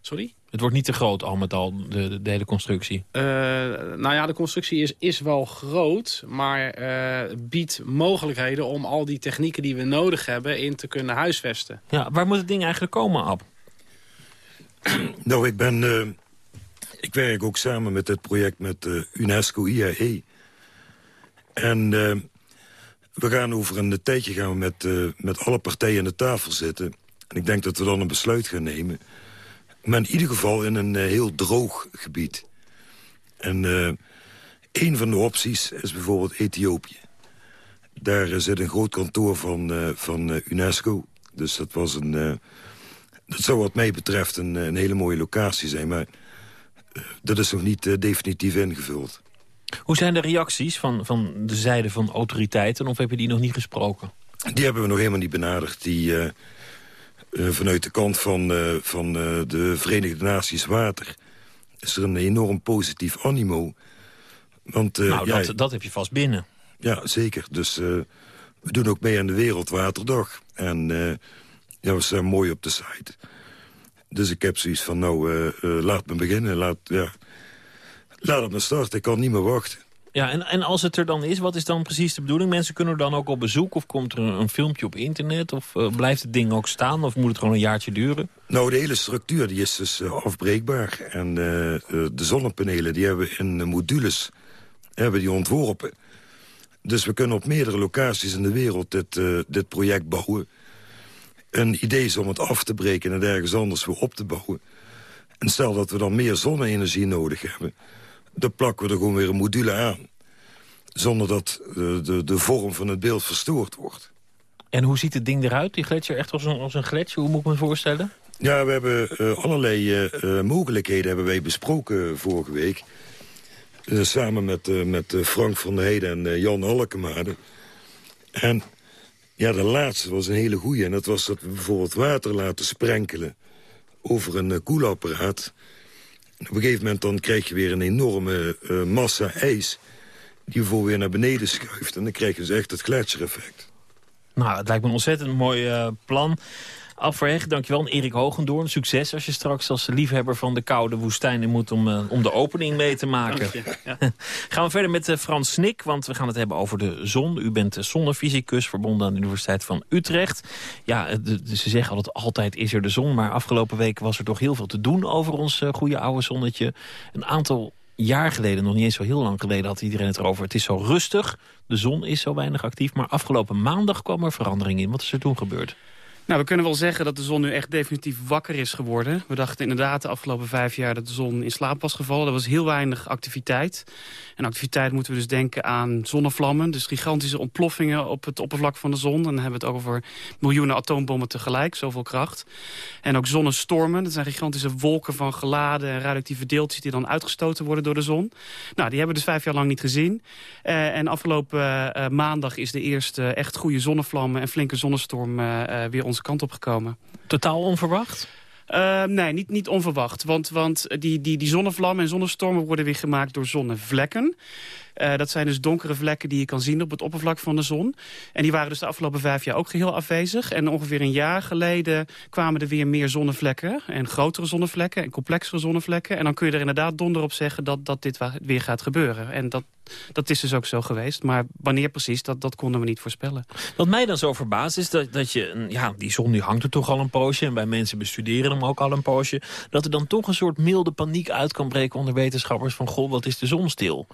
Sorry? Het wordt niet te groot al met al, de, de, hele constructie? Uh, nou ja, de constructie is, is wel groot, maar uh, biedt mogelijkheden om al die technieken die we nodig hebben in te kunnen huisvesten. Ja, waar moet het ding eigenlijk komen, Ab? Nou, ik ben... Uh, ik werk ook samen met het project met UNESCO IAE. En we gaan over een tijdje gaan we met, met alle partijen aan de tafel zitten. En ik denk dat we dan een besluit gaan nemen maar in ieder geval in een uh, heel droog gebied. En uh, een van de opties is bijvoorbeeld Ethiopië. Daar uh, zit een groot kantoor van, van UNESCO. Dus dat was een... dat zou wat mij betreft een, een hele mooie locatie zijn. Maar dat is nog niet definitief ingevuld. Hoe zijn de reacties van, van de zijde van autoriteiten? Of heb je die nog niet gesproken? Die hebben we nog helemaal niet benaderd. Die vanuit de kant van, uh, van uh, de Verenigde Naties Water... is er een enorm positief animo. Want, nou, ja, dat, dat heb je vast binnen. Ja, zeker. Dus we doen ook mee aan de Wereldwaterdag. En ja, we staan mooi op de site. Dus ik heb zoiets van, nou, laat me beginnen. Laat, ja, laat het maar starten. Ik kan niet meer wachten. Ja, en, en als het er dan is, wat is dan precies de bedoeling? Mensen kunnen dan ook op bezoek of komt er een, filmpje op internet? Of uh, blijft het ding ook staan of moet het gewoon een jaartje duren? Nou, de hele structuur die is dus uh, afbreekbaar. En uh, de zonnepanelen die hebben we in modules hebben die ontworpen. Dus we kunnen op meerdere locaties in de wereld dit, dit project bouwen. Een idee is om het af te breken en ergens anders weer op te bouwen. En stel dat we dan meer zonne-energie nodig hebben dan plakken we er gewoon weer een module aan. Zonder dat de, de, de vorm van het beeld verstoord wordt. En hoe ziet het ding eruit, die gletsjer? Echt als een, als een gletsjer? Hoe moet ik me voorstellen? Ja, we hebben uh, allerlei uh, mogelijkheden hebben wij besproken vorige week. Uh, samen met, met Frank van der Heijden en Jan Alkemade. En ja, de laatste was een hele goeie. En dat was dat we bijvoorbeeld water laten sprenkelen over een koelapparaat. Op een gegeven moment dan krijg je weer een enorme uh, massa ijs... die voor weer naar beneden schuift. En dan krijg je dus echt het gletsjereffect. Nou, het lijkt me een ontzettend mooi uh, plan. Afverheg, dankjewel. En Erik Hogendoorn, succes als je straks als liefhebber van de koude woestijnen moet om, uh, om de opening mee te maken. Ja. gaan we verder met uh, Frans Snik, want we gaan het hebben over de zon. U bent zonnefysicus, verbonden aan de Universiteit van Utrecht. Ja, de, ze zeggen altijd, altijd is er de zon, maar afgelopen week was er toch heel veel te doen over ons uh, goede oude zonnetje. Een aantal jaar geleden, nog niet eens zo heel lang geleden, had iedereen het erover. Het is zo rustig, de zon is zo weinig actief, maar afgelopen maandag kwam er verandering in. Wat is er toen gebeurd? Nou, we kunnen wel zeggen dat de zon nu echt definitief wakker is geworden. We dachten inderdaad de afgelopen vijf jaar dat de zon in slaap was gevallen. Er was heel weinig activiteit. En activiteit moeten we dus denken aan zonnevlammen. Dus gigantische ontploffingen op het oppervlak van de zon. Dan hebben we het over miljoenen atoombommen tegelijk, zoveel kracht. En ook zonnestormen. Dat zijn gigantische wolken van geladen en radioactieve deeltjes... die dan uitgestoten worden door de zon. Nou, die hebben we dus vijf jaar lang niet gezien. Uh, en afgelopen uh, maandag is de eerste echt goede zonnevlammen... en flinke zonnestorm uh, weer onze kant op gekomen. Totaal onverwacht? Uh, nee, niet, niet onverwacht. Want, want die, die, die zonnevlammen en zonnestormen worden weer gemaakt door zonnevlekken. Uh, dat zijn dus donkere vlekken die je kan zien op het oppervlak van de zon. En die waren dus de afgelopen vijf jaar ook geheel afwezig. En ongeveer een jaar geleden kwamen er weer meer zonnevlekken. En grotere zonnevlekken en complexere zonnevlekken. En dan kun je er inderdaad donder op zeggen dat, dat dit weer gaat gebeuren. En dat, dat is dus ook zo geweest. Maar wanneer precies, dat, dat konden we niet voorspellen. Wat mij dan zo verbaast is dat, dat je... Ja, die zon die hangt er toch al een poosje. En bij mensen bestuderen hem ook al een poosje. Dat er dan toch een soort milde paniek uit kan breken onder wetenschappers. Van, goh, wat is de zon stil?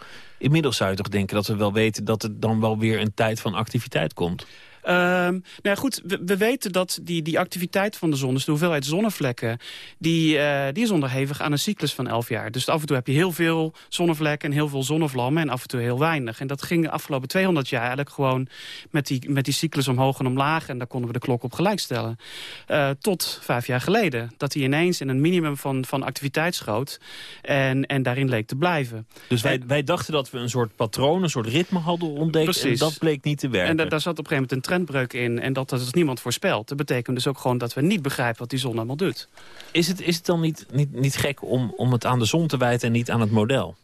Inmiddels zou je toch denken dat we wel weten... dat het dan wel weer een tijd van activiteit komt. Um, nou ja, goed, we, we, weten dat die, die activiteit van de zon, dus de hoeveelheid zonnevlekken, die, uh, die is onderhevig aan een cyclus van 11 jaar. Dus af en toe heb je heel veel zonnevlekken en heel veel zonnevlammen en af en toe heel weinig. En dat ging de afgelopen 200 jaar eigenlijk gewoon met die, met die cyclus omhoog en omlaag. En daar konden we de klok op gelijk stellen. Uh, tot vijf jaar geleden. Dat hij ineens in een minimum van, van activiteit schoot en, en daarin leek te blijven. Dus wij, wij dachten dat we een soort patroon, een soort ritme hadden ontdekt. Precies. En dat bleek niet te werken. En da daar zat op een gegeven moment een trendbreuk in en dat dat dus niemand voorspelt. Dat betekent dus ook gewoon dat we niet begrijpen wat die zon allemaal doet. Is het, is het dan niet, niet, niet gek om, om het aan de zon te wijten en niet aan het model?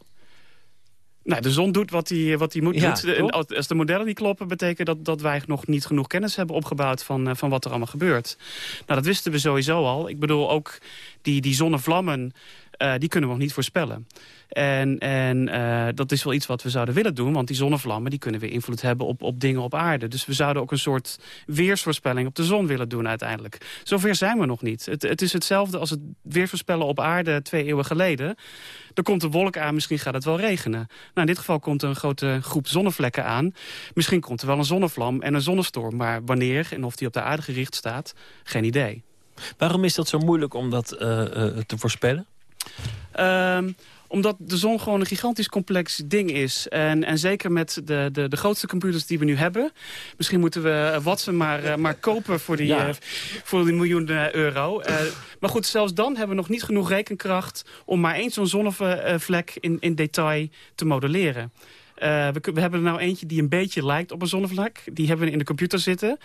Nou, de zon doet wat hij wat moet ja, doen. Als de modellen niet kloppen, betekent dat dat wij nog niet genoeg kennis hebben opgebouwd van, eh, van wat er allemaal gebeurt. Nou, dat wisten we sowieso al. Ik bedoel, ook die, die zonnevlammen, uh, die kunnen we nog niet voorspellen. En, en uh, dat is wel iets wat we zouden willen doen. Want die zonnevlammen die kunnen weer invloed hebben op, op dingen op aarde. Dus we zouden ook een soort weersvoorspelling op de zon willen doen uiteindelijk. Zover zijn we nog niet. Het, het is hetzelfde als het weervoorspellen op aarde twee eeuwen geleden. Er komt een wolk aan, misschien gaat het wel regenen. Nou, in dit geval komt er een grote groep zonnevlekken aan. Misschien komt er wel een zonnevlam en een zonnestorm. Maar wanneer en of die op de aarde gericht staat, geen idee. Waarom is dat zo moeilijk om dat uh, te voorspellen? Um, omdat de zon gewoon een gigantisch complex ding is. En, en zeker met de, de, de grootste computers die we nu hebben. Misschien moeten we Watson maar, uh, maar kopen voor die, ja. uh, voor die miljoen uh, euro. maar goed, zelfs dan hebben we nog niet genoeg rekenkracht... om maar één zo'n zonnevlek in, in detail te modelleren. Uh, we, we, hebben er nou eentje die een beetje lijkt op een zonnevlek. Die hebben we in de computer zitten.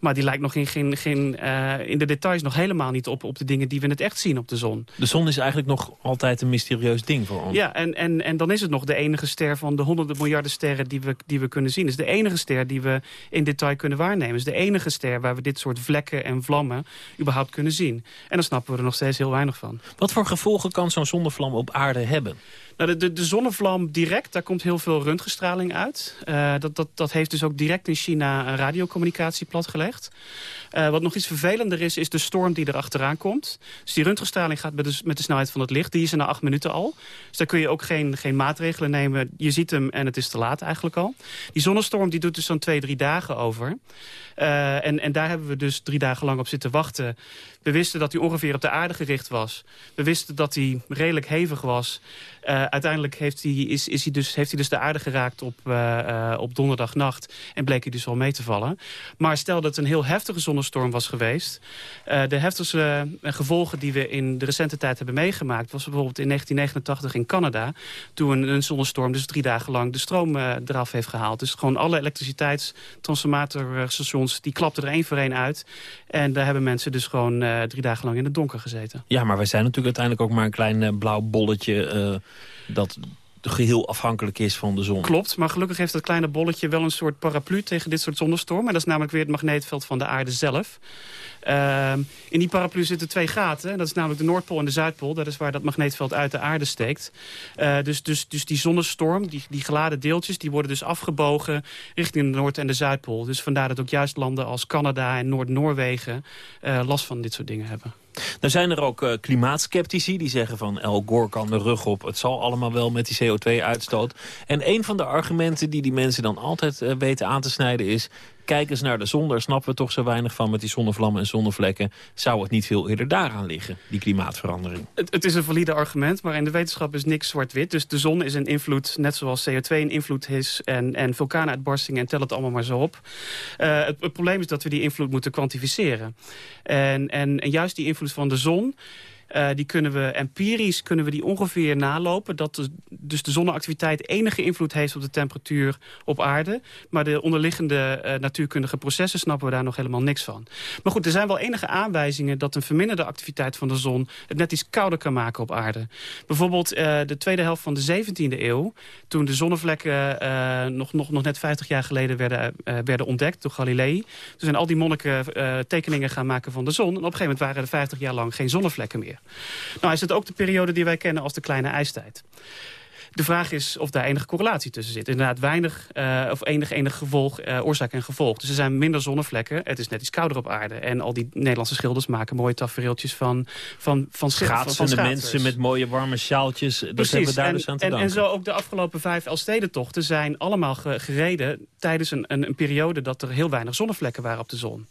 Maar die lijkt nog in, geen, geen, uh, in de details nog helemaal niet op, op de dingen die we het echt zien op de zon. De zon is eigenlijk nog altijd een mysterieus ding voor ons. Ja, en, en, en dan is het nog de enige ster van de honderden miljarden sterren die we, die we kunnen zien. Het is de enige ster die we in detail kunnen waarnemen. Het is de enige ster waar we dit soort vlekken en vlammen überhaupt kunnen zien. En dan snappen we er nog steeds heel weinig van. Wat voor gevolgen kan zo'n zonnevlam op aarde hebben? Nou, de, de, zonnevlam direct, daar komt heel veel röntgenstraling uit. Uh, dat, dat, dat heeft dus ook direct in China radiocommunicatie platgelegd. Uh, wat nog iets vervelender is, is de storm die er achteraan komt. Dus die röntgenstraling gaat met de, met de snelheid van het licht. Die is er na acht minuten al. Dus daar kun je ook geen, geen maatregelen nemen. Je ziet hem en het is te laat eigenlijk al. Die zonnestorm die doet dus zo'n twee, drie dagen over. Uh, en, en daar hebben we dus drie dagen lang op zitten wachten. We wisten dat hij ongeveer op de aarde gericht was. We wisten dat hij redelijk hevig was. Uh, uiteindelijk heeft hij, is, is hij dus, heeft hij dus de aarde geraakt op, op donderdagnacht. En bleek hij dus wel mee te vallen. Maar stel dat een heel heftige zonnestorm was geweest. de heftigste gevolgen die we in de recente tijd hebben meegemaakt... was bijvoorbeeld in 1989 in Canada. Toen een, zonnestorm dus drie dagen lang de stroom eraf heeft gehaald. Dus gewoon alle elektriciteitstransformatorstations... die klapten er één voor één uit. En daar hebben mensen dus gewoon drie dagen lang in het donker gezeten. Ja, maar wij zijn natuurlijk uiteindelijk ook maar een klein blauw bolletje... Dat geheel afhankelijk is van de zon. Klopt, maar gelukkig heeft dat kleine bolletje wel een soort paraplu tegen dit soort zonnestormen. En dat is namelijk weer het magneetveld van de aarde zelf. Uh, in die paraplu zitten twee gaten. Dat is namelijk de Noordpool en de Zuidpool. Dat is waar dat magneetveld uit de aarde steekt. Uh, dus, dus, dus die zonnestorm, die, die geladen deeltjes... die worden dus afgebogen richting de Noord- en de Zuidpool. Dus vandaar dat ook juist landen als Canada en Noord-Noorwegen... Uh, last van dit soort dingen hebben. Dan zijn er ook uh, klimaatskeptici die zeggen van El Gore kan de rug op. Het zal allemaal wel met die CO2-uitstoot. En een van de argumenten die die mensen dan altijd uh, weten aan te snijden is... Kijk eens naar de zon, daar snappen we toch zo weinig van met die zonnevlammen en zonnevlekken. Zou het niet veel eerder daaraan liggen, die klimaatverandering? Het, het is een valide argument, maar in de wetenschap is niks zwart-wit. Dus de zon is een invloed, net zoals CO2 een invloed is en, en vulkaanuitbarstingen en tel het allemaal maar zo op. Het, het, probleem is dat we die invloed moeten kwantificeren. En, en, en juist die invloed van de zon Uh, die kunnen we empirisch kunnen we die ongeveer nalopen. Dat de, dus de zonneactiviteit enige invloed heeft op de temperatuur op aarde. Maar de onderliggende uh, natuurkundige processen snappen we daar nog helemaal niks van. Maar goed, er zijn wel enige aanwijzingen dat een verminderde activiteit van de zon het net iets kouder kan maken op aarde. Bijvoorbeeld uh, de tweede helft van de 17e eeuw, toen de zonnevlekken nog, nog, nog net 50 jaar geleden werden, werden ontdekt door Galilei. Toen zijn al die monniken tekeningen gaan maken van de zon. En op een gegeven moment waren er 50 jaar lang geen zonnevlekken meer. Nou is het ook de periode die wij kennen als de kleine ijstijd. De vraag is of daar enige correlatie tussen zit. Inderdaad, weinig uh, of enig, enig gevolg, uh, oorzaak en gevolg. Dus er zijn minder zonnevlekken. Het is net iets kouder op aarde. En al die Nederlandse schilders maken mooie tafereeltjes van, van, van Schaatsende van, mensen met mooie warme sjaaltjes. Dat Precies. hebben we daar en, dus aan te en, danken. En zo ook de afgelopen vijf Elfstedentochten zijn allemaal gereden... tijdens een, een, een periode dat er heel weinig zonnevlekken waren op de zon.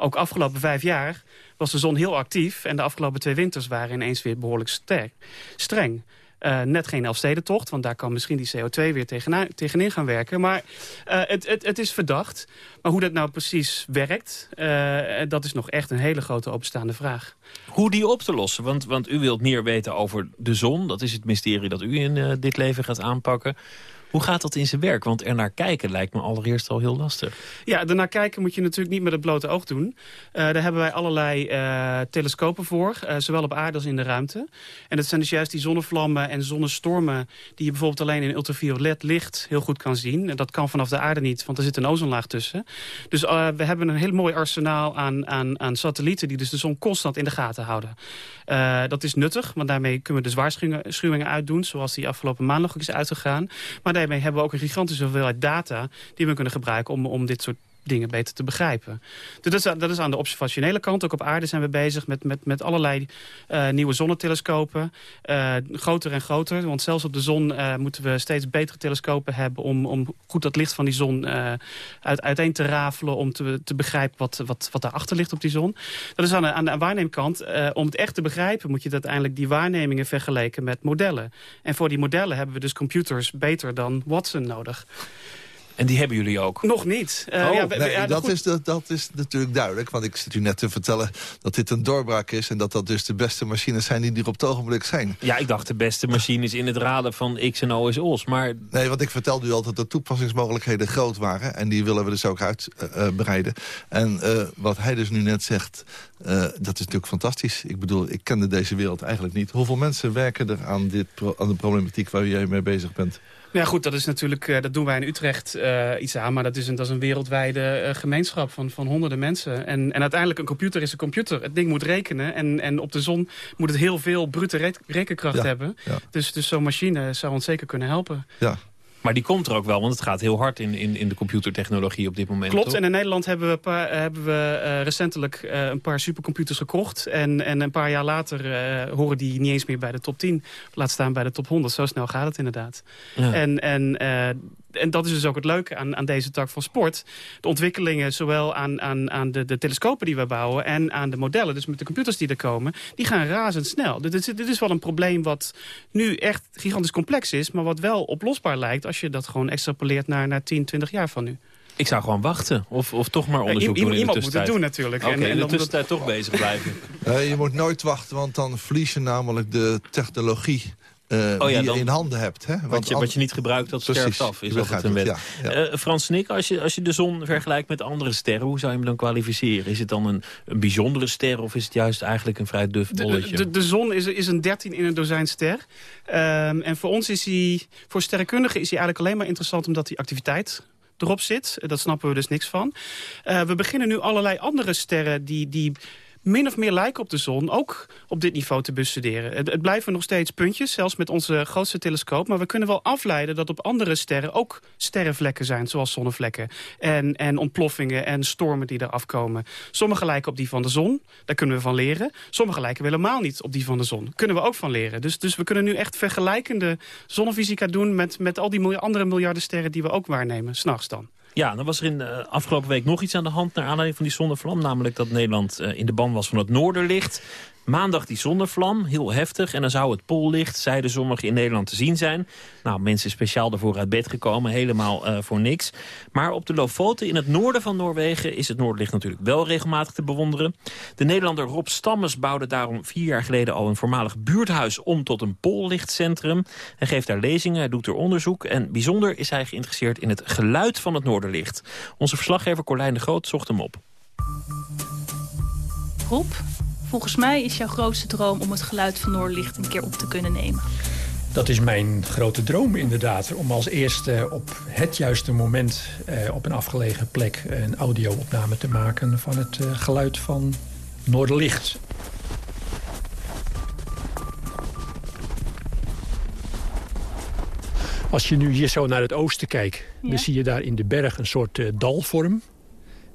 Ook afgelopen vijf jaar was de zon heel actief... en de afgelopen twee winters waren ineens weer behoorlijk sterk, streng. Uh, net geen Elfstedentocht, want daar kan misschien die CO2 weer tegenin, gaan werken. Maar uh, het, het, het is verdacht. Maar hoe dat nou precies werkt, uh, dat is nog echt een hele grote openstaande vraag. Hoe die op te lossen? Want, want u wilt meer weten over de zon. Dat is het mysterie dat u in dit leven gaat aanpakken. Hoe gaat dat in zijn werk? Want er naar kijken lijkt me allereerst al heel lastig. Ja, er naar kijken moet je natuurlijk niet met het blote oog doen. Uh, daar hebben wij allerlei uh, telescopen voor, uh, zowel op aarde als in de ruimte. En dat zijn dus juist die zonnevlammen en zonnestormen... die je bijvoorbeeld alleen in ultraviolet licht heel goed kan zien. En dat kan vanaf de aarde niet, want er zit een ozonlaag tussen. Dus we hebben een heel mooi arsenaal aan, aan, aan satellieten... die dus de zon constant in de gaten houden. dat is nuttig, want daarmee kunnen we dus waarschuwingen uitdoen... zoals die afgelopen maand nog is uitgegaan. Maar daarmee hebben we ook een gigantische hoeveelheid data... die we kunnen gebruiken om, om dit soort dingen beter te begrijpen. Dus dat is, dat is aan de observationele kant. Ook op aarde zijn we bezig met, met, met allerlei uh, nieuwe zonnetelescopen. Uh, groter en groter. Want zelfs op de zon uh, moeten we steeds betere telescopen hebben... om, om goed dat licht van die zon uit, uiteen te rafelen... om te, te begrijpen wat, wat, wat daarachter ligt op die zon. Dat is aan de, aan de waarneemkant. om het echt te begrijpen moet je uiteindelijk die waarnemingen vergelijken met modellen. En voor die modellen hebben we dus computers beter dan Watson nodig. En die hebben jullie ook? Nog niet. Uh, oh, ja, nee, ja, dat, is, dat, dat is natuurlijk duidelijk. Want ik zit u net te vertellen dat dit een doorbraak is... en dat dat dus de beste machines zijn die er op het ogenblik zijn. Ja, ik dacht de beste machines in het raden van X en O is OS. Maar... Nee, want ik vertelde u altijd dat de toepassingsmogelijkheden groot waren. En die willen we dus ook uitbreiden. Uh, en uh, wat hij dus nu net zegt, dat is natuurlijk fantastisch. Ik bedoel, ik kende deze wereld eigenlijk niet. Hoeveel mensen werken er aan, dit, aan de problematiek waar jij mee bezig bent? Ja goed, dat is natuurlijk, uh, dat doen wij in Utrecht uh, iets aan. Maar dat is een, dat is een wereldwijde uh, gemeenschap van, van honderden mensen. En, en uiteindelijk een computer is een computer. Het ding moet rekenen. En, en op de zon moet het heel veel brute re rekenkracht ja, hebben. Ja. Dus, dus zo'n machine zou ons zeker kunnen helpen. Ja. Maar die komt er ook wel, want het gaat heel hard in, in, in de computertechnologie op dit moment. Klopt, toch? en in Nederland hebben we, paar, hebben we uh, recentelijk uh, een paar supercomputers gekocht. En, en een paar jaar later uh, horen die niet eens meer bij de top 10. Laat staan bij de top 100. Zo snel gaat het inderdaad. Ja. En, en en dat is dus ook het leuke aan, aan deze tak van sport. De ontwikkelingen zowel aan, aan, aan de, de telescopen die we bouwen... en aan de modellen, dus met de computers die er komen... die gaan razendsnel. Dit is, dit is wel een probleem wat nu echt gigantisch complex is... maar wat wel oplosbaar lijkt als je dat gewoon extrapoleert naar, naar 10, 20 jaar van nu. Ik zou gewoon wachten. Of, of toch maar onderzoek ja, doen in Iemand de moet het doen natuurlijk. Oké, okay, in de tussentijd toch bezig blijven. Uh, je moet nooit wachten, want dan verlies je namelijk de technologie... Uh, oh ja, die dan, je in handen hebt. Hè? Want wat, je, wat je niet gebruikt, dat precies, sterft af, is altijd een wet. Ja, ja. Uh, Frans Snik, als je, als je de zon vergelijkt met andere sterren... hoe zou je hem dan kwalificeren? Is het dan een, een bijzondere ster of is het juist eigenlijk een vrij duf bolletje? De, de, de zon is, is een 13 in een dozijn ster. Um, en voor ons is hij, voor sterrenkundigen is hij eigenlijk alleen maar interessant... omdat die activiteit erop zit. Dat snappen we dus niks van. Uh, we beginnen nu allerlei andere sterren die... die min of meer lijken op de zon ook op dit niveau te bestuderen. Het, het, blijven nog steeds puntjes, zelfs met onze grootste telescoop. Maar we kunnen wel afleiden dat op andere sterren ook sterrenvlekken zijn, zoals zonnevlekken. En, en ontploffingen en stormen die er afkomen. Sommige lijken op die van de zon, daar kunnen we van leren. Sommige lijken helemaal niet op die van de zon. Kunnen we ook van leren. Dus, dus we kunnen nu echt vergelijkende zonnefysica doen met, met al die andere miljarden sterren die we ook waarnemen, s'nachts dan. Ja, dan was er in de afgelopen week nog iets aan de hand... naar aanleiding van die zonnevlam. Namelijk dat Nederland uh, in de ban was van het noorderlicht. Maandag die zonnevlam, heel heftig. En dan zou het pollicht, zeiden sommigen in Nederland, te zien zijn. Nou, mensen speciaal ervoor uit bed gekomen, helemaal uh, voor niks. Maar op de Lofoten in het noorden van Noorwegen... is het noordlicht natuurlijk wel regelmatig te bewonderen. De Nederlander Rob Stammes bouwde daarom vier jaar geleden... al een voormalig buurthuis om tot een pollichtcentrum. Hij geeft daar lezingen, hij doet er onderzoek... en bijzonder is hij geïnteresseerd in het geluid van het noorderlicht. Onze verslaggever Corlijn de Groot zocht hem op. Rob, volgens mij is jouw grootste droom om het geluid van Noorderlicht een keer op te kunnen nemen. Dat is mijn grote droom inderdaad. Om als eerste op het juiste moment eh, op een afgelegen plek... een audio-opname te maken van het eh, geluid van Noorderlicht. Als je nu hier zo naar het oosten kijkt... dan zie je daar in de berg een soort uh, dalvorm.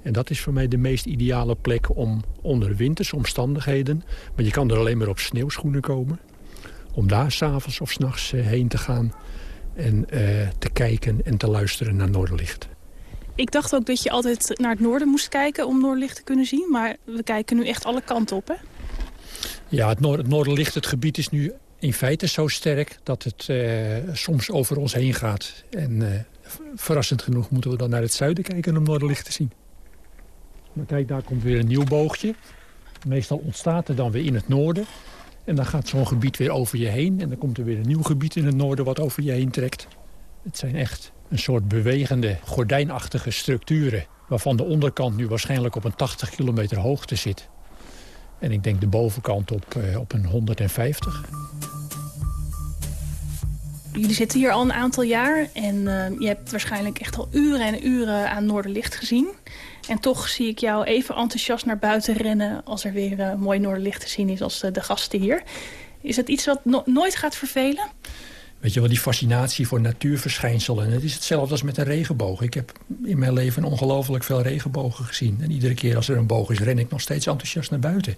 En dat is voor mij de meest ideale plek om onder wintersomstandigheden... maar je kan er alleen maar op sneeuwschoenen komen... om daar s'avonds of s'nachts uh, heen te gaan... en uh, te kijken en te luisteren naar Noorderlicht. Ik dacht ook dat je altijd naar het noorden moest kijken om Noorderlicht te kunnen zien. Maar we kijken nu echt alle kanten op, hè? Ja, het, noord het Noorderlicht, het gebied is nu in feite zo sterk dat het uh, soms over ons heen gaat. En uh, verrassend genoeg moeten we dan naar het zuiden kijken om Noorderlicht te zien. Maar kijk, daar komt weer een nieuw boogje. Meestal ontstaat er dan weer in het noorden. En dan gaat zo'n gebied weer over je heen. En dan komt er weer een nieuw gebied in het noorden wat over je heen trekt. Het zijn echt een soort bewegende, gordijnachtige structuren... waarvan de onderkant nu waarschijnlijk op een 80 kilometer hoogte zit. En ik denk de bovenkant op, uh, op een 150. Jullie zitten hier al een aantal jaar en uh, je hebt waarschijnlijk echt al uren en uren aan Noorderlicht gezien. En toch zie ik jou even enthousiast naar buiten rennen als er weer uh, mooi Noorderlicht te zien is als de, de gasten hier. Is het iets wat no nooit gaat vervelen? Weet je wel, die fascinatie voor natuurverschijnselen. Het is hetzelfde als met een regenboog. Ik heb in mijn leven ongelooflijk veel regenbogen gezien. En iedere keer als er een boog is, ren ik nog steeds enthousiast naar buiten.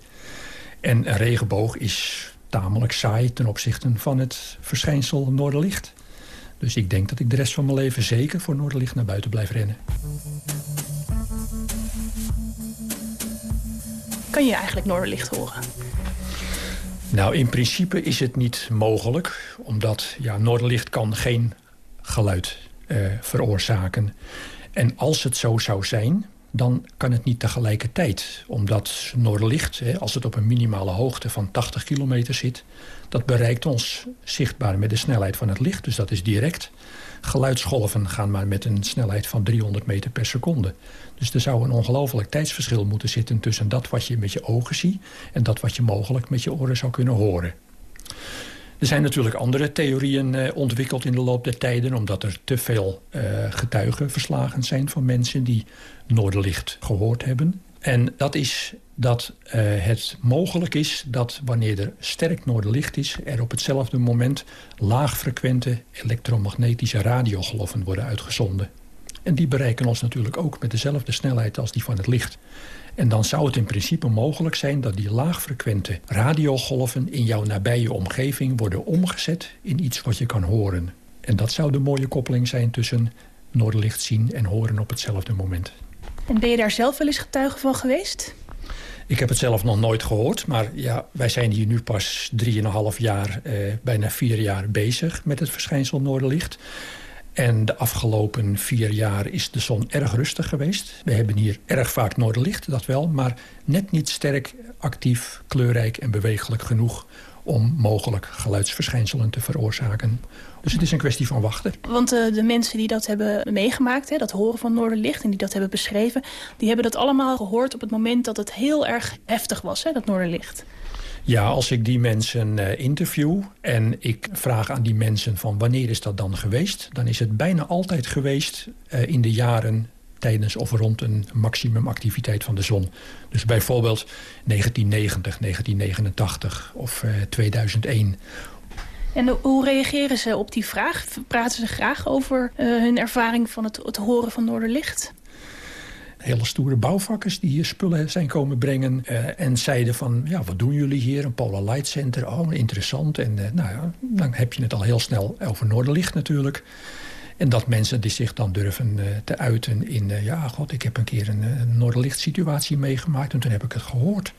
En een regenboog is tamelijk saai ten opzichte van het verschijnsel Noorderlicht. Dus ik denk dat ik de rest van mijn leven zeker voor Noorderlicht naar buiten blijf rennen. Kan je eigenlijk Noorderlicht horen? Nou, in principe is het niet mogelijk. Omdat ja, Noorderlicht kan geen geluid uh, veroorzaken. En als het zo zou zijn, dan kan het niet tegelijkertijd. Omdat Noorderlicht, als het op een minimale hoogte van 80 kilometer zit... dat bereikt ons zichtbaar met de snelheid van het licht. Dus dat is direct. Geluidsgolven gaan maar met een snelheid van 300 meter per seconde. Dus er zou een ongelooflijk tijdsverschil moeten zitten... tussen dat wat je met je ogen ziet... en dat wat je mogelijk met je oren zou kunnen horen. Er zijn natuurlijk andere theorieën uh, ontwikkeld in de loop der tijden... omdat er te veel uh, getuigen verslagen zijn van mensen die Noorderlicht gehoord hebben. En dat is dat uh, het mogelijk is dat wanneer er sterk Noorderlicht is... er op hetzelfde moment laagfrequente elektromagnetische radiogolven worden uitgezonden. En die bereiken ons natuurlijk ook met dezelfde snelheid als die van het licht. En dan zou het in principe mogelijk zijn dat die laagfrequente radiogolven... in jouw nabije omgeving worden omgezet in iets wat je kan horen. En dat zou de mooie koppeling zijn tussen noorderlicht zien en horen op hetzelfde moment. En ben je daar zelf wel eens getuige van geweest? Ik heb het zelf nog nooit gehoord, maar ja, wij zijn hier nu pas 3,5 jaar, eh, bijna vier jaar bezig met het verschijnsel Noorderlicht. En de afgelopen vier jaar is de zon erg rustig geweest. We hebben hier erg vaak noorderlicht, dat wel. Maar net niet sterk, actief, kleurrijk en bewegelijk genoeg... om mogelijk geluidsverschijnselen te veroorzaken. Dus het is een kwestie van wachten. Want uh, de mensen die dat hebben meegemaakt, hè, dat horen van Noorderlicht... en die dat hebben beschreven, die hebben dat allemaal gehoord... op het moment dat het heel erg heftig was, hè, dat Noorderlicht. Ja, als ik die mensen uh, interview en ik vraag aan die mensen van wanneer is dat dan geweest... dan is het bijna altijd geweest uh, in de jaren tijdens of rond een maximumactiviteit van de zon. Dus bijvoorbeeld 1990, 1989 of uh, 2001. En hoe reageren ze op die vraag? Praten ze graag over hun ervaring van het, het horen van Noorderlicht? hele stoere bouwvakkers die hier spullen zijn komen brengen. Uh, en zeiden van, ja, wat doen jullie hier? Een Polar Light Center, oh, interessant. En uh, nou ja, dan heb je het al heel snel over Noorderlicht natuurlijk. En dat mensen die zich dan durven uh, te uiten in... ja, god, ik heb een keer een, een Noorderlicht situatie meegemaakt... en toen heb ik het gehoord.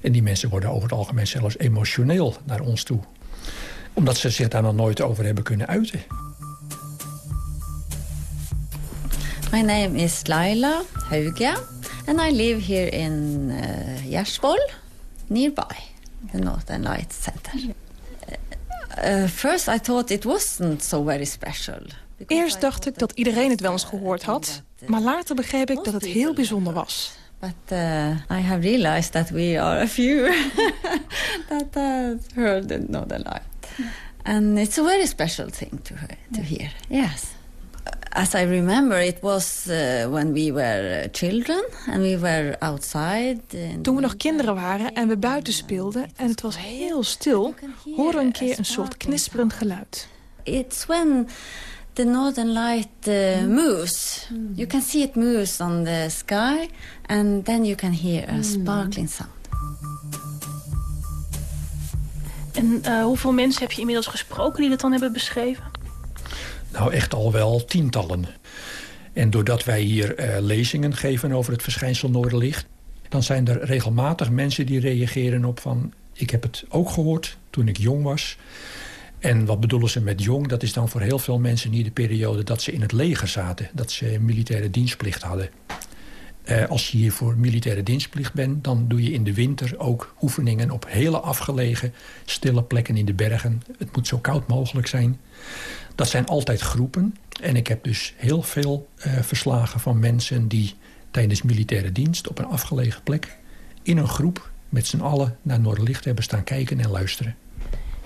En die mensen worden over het algemeen zelfs emotioneel naar ons toe. Omdat ze zich daar nog nooit over hebben kunnen uiten. My name is Laila Hauge and I live here in uh, nearby the Northern Light Center. First I thought it wasn't so very special. Eerst dacht ik dat iedereen het wel eens gehoord had, maar later begreep ik dat het heel bijzonder was. But uh, I have realized that we are a few that uh, heard the Northern Light. And it's a very special thing to, to hear, yes. As I remember, it was uh, when we were children and we were outside. Toen we nog kinderen waren en we buiten speelden en het was heel stil, hoorden we een keer een soort knisperend geluid. It's when the northern light uh, moves. You can see it moves on the sky and then you can hear a sparkling sound. En uh, hoeveel mensen heb je inmiddels gesproken die dat dan hebben beschreven? Nou, echt al wel tientallen. En doordat wij hier uh, lezingen geven over het verschijnsel Noorderlicht... dan zijn er regelmatig mensen die reageren op van... ik heb het ook gehoord toen ik jong was. En wat bedoelen ze met jong? Dat is dan voor heel veel mensen niet de periode dat ze in het leger zaten. Dat ze militaire dienstplicht hadden. Uh, als je hier voor militaire dienstplicht bent... dan doe je in de winter ook oefeningen op hele afgelegen... stille plekken in de bergen. Het moet zo koud mogelijk zijn. Dat zijn altijd groepen. En ik heb dus heel veel uh, verslagen van mensen... die tijdens militaire dienst op een afgelegen plek... in een groep met z'n allen naar Noorderlicht hebben staan kijken en luisteren.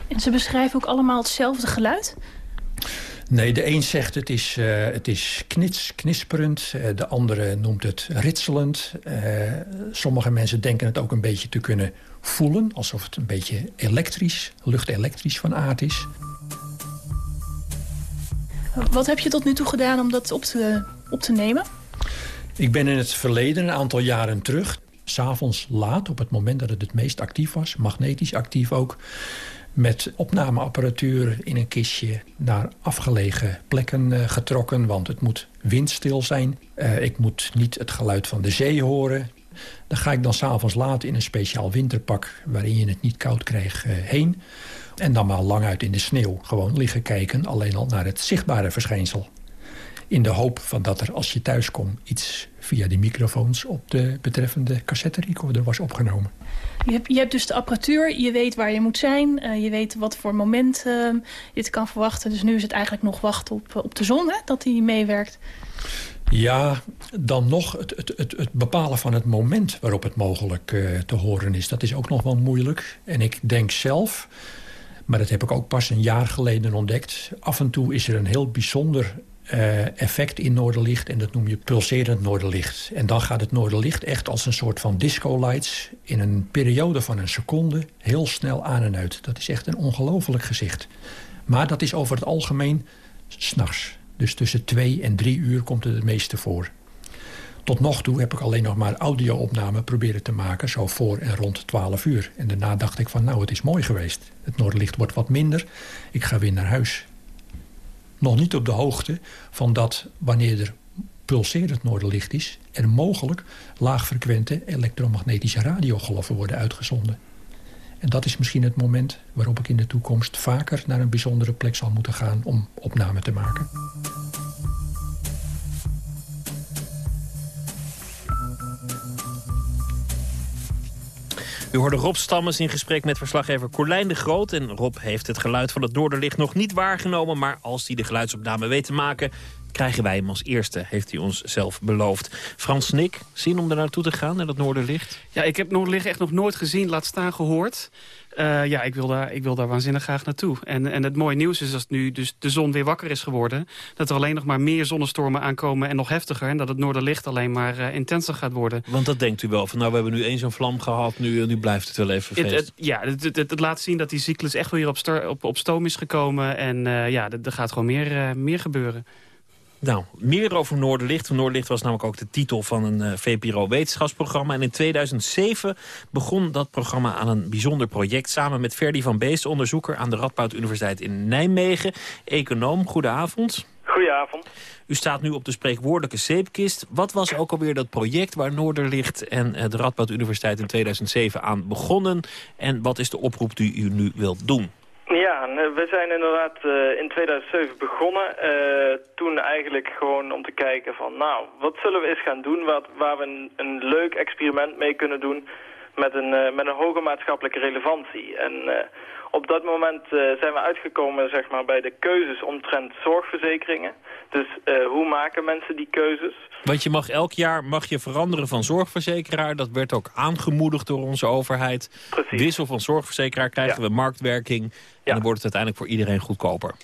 En ze beschrijven ook allemaal hetzelfde geluid? Nee, de een zegt het is, uh, het is knits, knisperend. Uh, de andere noemt het ritselend. Uh, sommige mensen denken het ook een beetje te kunnen voelen. Alsof het een beetje elektrisch, luchtelektrisch van aard is. Wat heb je tot nu toe gedaan om dat op te, op te nemen? Ik ben in het verleden, een aantal jaren terug... s'avonds laat, op het moment dat het het meest actief was... magnetisch actief ook met opnameapparatuur in een kistje naar afgelegen plekken uh, getrokken. Want het moet windstil zijn. Uh, ik moet niet het geluid van de zee horen. Dan ga ik dan s'avonds laat in een speciaal winterpak... waarin je het niet koud krijgt, uh, heen. En dan maar lang uit in de sneeuw. Gewoon liggen kijken, alleen al naar het zichtbare verschijnsel. In de hoop van dat er, als je thuis komt... iets via die microfoons op de betreffende cassette recorder was opgenomen. Je hebt, je hebt dus de apparatuur, je weet waar je moet zijn. Uh, je weet wat voor moment uh, je het kan verwachten. Dus nu is het eigenlijk nog wachten op, op de zon, hè, dat die meewerkt. Ja, dan nog het, het, het, het, bepalen van het moment waarop het mogelijk te horen is. Dat is ook nog wel moeilijk. En ik denk zelf, maar dat heb ik ook pas een jaar geleden ontdekt... af en toe is er een heel bijzonder uh, effect in Noorderlicht. En dat noem je pulserend Noorderlicht. En dan gaat het Noorderlicht echt als een soort van disco-lights... in een periode van een seconde heel snel aan en uit. Dat is echt een ongelooflijk gezicht. Maar dat is over het algemeen s'nachts. Dus tussen twee en drie uur komt het het meeste voor. Tot nog toe heb ik alleen nog maar audio-opnamen proberen te maken... zo voor en rond 12 uur. En daarna dacht ik van, nou, het is mooi geweest. Het Noorderlicht wordt wat minder. Ik ga weer naar huis nog niet op de hoogte van dat wanneer er pulserend noorderlicht is... er mogelijk laagfrequente elektromagnetische radiogolven worden uitgezonden. En dat is misschien het moment waarop ik in de toekomst vaker naar een bijzondere plek zal moeten gaan om opname te maken. U hoorde Rob Stammers in gesprek met verslaggever Corlijn de Groot. En Rob heeft het geluid van het Noorderlicht nog niet waargenomen... maar als hij de geluidsopname weet te maken... krijgen wij hem als eerste, heeft hij ons zelf beloofd. Frans Snik, zin om er naartoe te gaan, naar dat Noorderlicht? Ja, ik heb Noorderlicht echt nog nooit gezien, laat staan gehoord. Uh, ja, ik wil, daar, ik wil daar waanzinnig graag naartoe. En, en het mooie nieuws is dat nu dus de zon weer wakker is geworden... dat er alleen nog maar meer zonnestormen aankomen en nog heftiger... en dat het noorderlicht alleen maar uh, intenser gaat worden. Want dat denkt u wel, van nou, we hebben nu één zo'n vlam gehad... nu, nu blijft het wel even feest. Het, het, ja, het, het, het, laat zien dat die cyclus echt weer op, op, op stoom is gekomen... en uh, ja, er gaat gewoon meer, meer gebeuren. Nou, meer over Noorderlicht. Noorderlicht was namelijk ook de titel van een uh, VPRO-wetenschapsprogramma. En in 2007 begon dat programma aan een bijzonder project... samen met Ferdy van Beest, onderzoeker aan de Radboud Universiteit in Nijmegen. Econoom, goedenavond. Goedenavond. U staat nu op de spreekwoordelijke zeepkist. Wat was ook alweer dat project waar Noorderlicht en eh, de Radboud Universiteit in 2007 aan begonnen? En wat is de oproep die u nu wilt doen? Ja, we zijn inderdaad uh, in 2007 begonnen. Uh, toen eigenlijk gewoon om te kijken van, nou, wat zullen we eens gaan doen... Wat, waar we een, een leuk experiment mee kunnen doen met een, met een hoge maatschappelijke relevantie. En op dat moment zijn we uitgekomen zeg maar, bij de keuzes omtrent zorgverzekeringen. Dus hoe maken mensen die keuzes? Want je mag elk jaar mag je veranderen van zorgverzekeraar. Dat werd ook aangemoedigd door onze overheid. Precies. Wissel van zorgverzekeraar krijgen we marktwerking. En dan wordt het uiteindelijk voor iedereen goedkoper.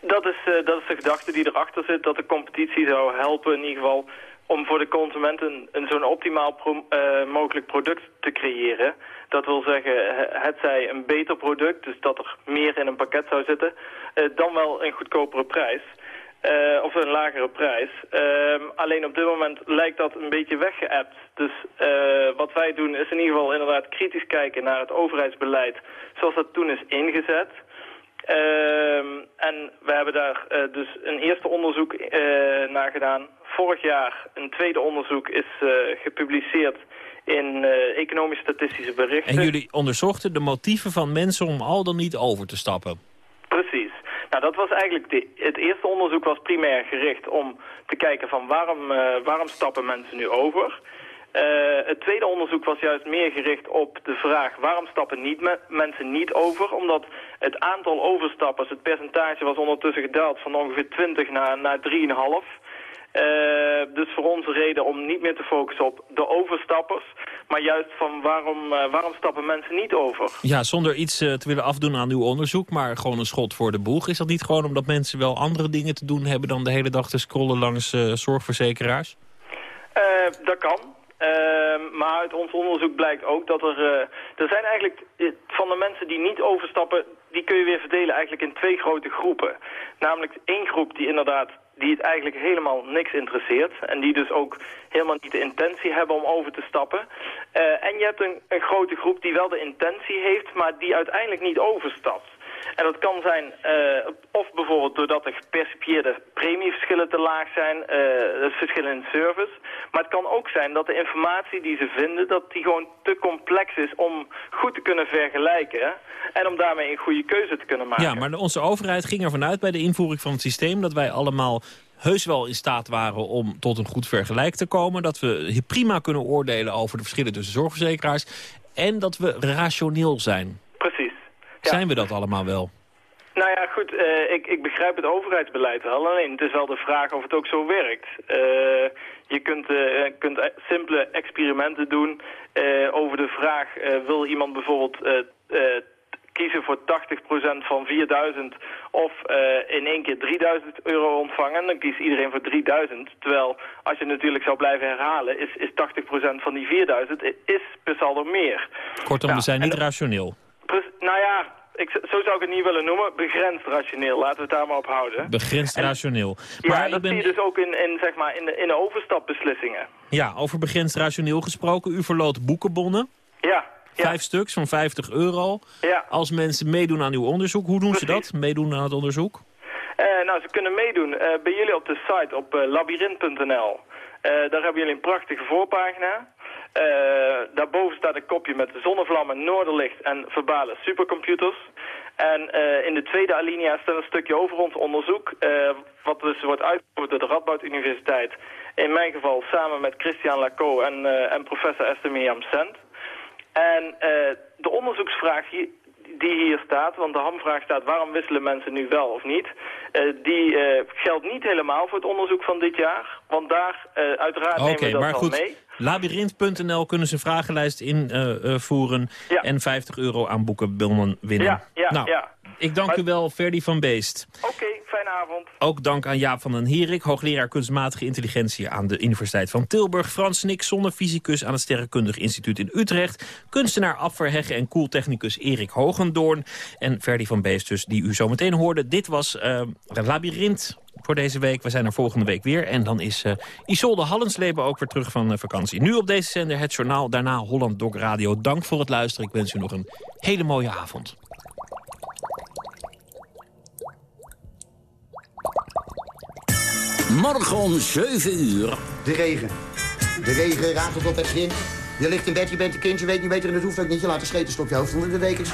Dat is, uh, dat is de gedachte die erachter zit. Dat de competitie zou helpen in ieder geval om voor de consument een, zo'n optimaal pro, uh, mogelijk product te creëren. Dat wil zeggen, het zij een beter product, dus dat er meer in een pakket zou zitten, uh, dan wel een goedkopere prijs. Uh, of een lagere prijs. Uh, alleen op dit moment lijkt dat een beetje weggeëpt. Dus wat wij doen is in ieder geval inderdaad kritisch kijken naar het overheidsbeleid zoals dat toen is ingezet. Ehm, en we hebben daar dus een eerste onderzoek naar gedaan. Vorig jaar een tweede onderzoek is gepubliceerd in economisch statistische berichten. En jullie onderzochten de motieven van mensen om al dan niet over te stappen? Precies. Nou, dat was eigenlijk de, het eerste onderzoek was primair gericht om te kijken van waarom, uh, waarom stappen mensen nu over. Uh, het tweede onderzoek was juist meer gericht op de vraag waarom stappen niet me mensen niet over. Omdat het aantal overstappers, het percentage was ondertussen gedaald van ongeveer 20 naar, naar 3,5. Uh, dus voor ons reden om niet meer te focussen op de overstappers, maar juist van waarom, uh, waarom stappen mensen niet over. Ja, zonder iets uh, te willen afdoen aan uw onderzoek, maar gewoon een schot voor de boeg. Is dat niet gewoon omdat mensen wel andere dingen te doen hebben dan de hele dag te scrollen langs zorgverzekeraars? dat kan. Maar uit ons onderzoek blijkt ook dat er... Er zijn eigenlijk van de mensen die niet overstappen... die kun je weer verdelen eigenlijk in twee grote groepen. Namelijk één groep die inderdaad die het eigenlijk helemaal niks interesseert. En die dus ook helemaal niet de intentie hebben om over te stappen. Uh, en je hebt een, een grote groep die wel de intentie heeft, maar die uiteindelijk niet overstapt. En dat kan zijn, uh, of bijvoorbeeld doordat de gepercipieerde premieverschillen te laag zijn, uh, het verschil in service. Maar het kan ook zijn dat de informatie die ze vinden, dat die gewoon te complex is om goed te kunnen vergelijken. En om daarmee een goede keuze te kunnen maken. Ja, maar onze overheid ging ervan uit bij de invoering van het systeem dat wij allemaal heus wel in staat waren om tot een goed vergelijk te komen. Dat we prima kunnen oordelen over de verschillen tussen zorgverzekeraars. En dat we rationeel zijn. Zijn we dat allemaal wel? Nou ja, goed, uh, ik, ik begrijp het overheidsbeleid wel. Alleen het is wel de vraag of het ook zo werkt. Uh, je kunt, uh, kunt simpele experimenten doen over de vraag... wil iemand bijvoorbeeld kiezen voor 80% van 4000 of uh, in één keer 3000 euro ontvangen, dan kiest iedereen voor 3000. Terwijl als je natuurlijk zou blijven herhalen, is, is 80% van die 4000 is per saldo meer. Kortom, nou, we zijn niet rationeel. Nou ja, ik, zo zou ik het niet willen noemen. Begrensd rationeel, laten we het daar maar op houden. Begrensd en, rationeel. Maar ja, dat ben... zie je dus ook in, in, zeg maar, in, de, in de overstapbeslissingen. Ja, over begrensd rationeel gesproken. U verloot boekenbonnen. Ja. Vijf stuks van 50 euro. Ja. Als mensen meedoen aan uw onderzoek, hoe doen Precies. ze dat? Meedoen aan het onderzoek? Uh, nou, ze kunnen meedoen uh, bij jullie op de site op uh, labyrinth.nl. daar hebben jullie een prachtige voorpagina. Daarboven staat een kopje met zonnevlammen, noorderlicht en verbale supercomputers. En in de tweede alinea staat een stukje over ons onderzoek, wat dus wordt uitgevoerd door de Radboud Universiteit. In mijn geval samen met Christian Lacot en, en professor Esther Mirjam Sent. En de onderzoeksvraag die hier staat, want de hamvraag staat waarom wisselen mensen nu wel of niet, die geldt niet helemaal voor het onderzoek van dit jaar. Want daar uiteraard okay, nemen we dat maar wel goed, mee. Labyrinth.nl kunnen ze een vragenlijst invoeren ja. en 50 euro aan boekenbonnen winnen. Ja, ja, nou, ja. Ik dank maar... u wel, Ferdy van Beest. Oké, okay, fijne avond. Ook dank aan Jaap van den Herik, hoogleraar kunstmatige intelligentie aan de Universiteit van Tilburg. Frans Nick, zonnefysicus aan het Sterrenkundig Instituut in Utrecht. Kunstenaar Ab Verheggen en koeltechnicus Erik Hogendoorn. En Ferdy van Beest dus, die u zo meteen hoorde. Dit was uh, Labyrinth voor deze week. We zijn er volgende week weer. En dan is uh, Isolde Hallensleben ook weer terug van uh, vakantie. Nu op deze zender het journaal, daarna Holland Dog Radio. Dank voor het luisteren. Ik wens u nog een hele mooie avond. Morgen om 7 uur. De regen. De regen ratelt op het begin. Je ligt in bed, je bent een kind, je weet niet beter en dat hoeft ook niet. Je laat de scheten op je hoofd onder de dekens.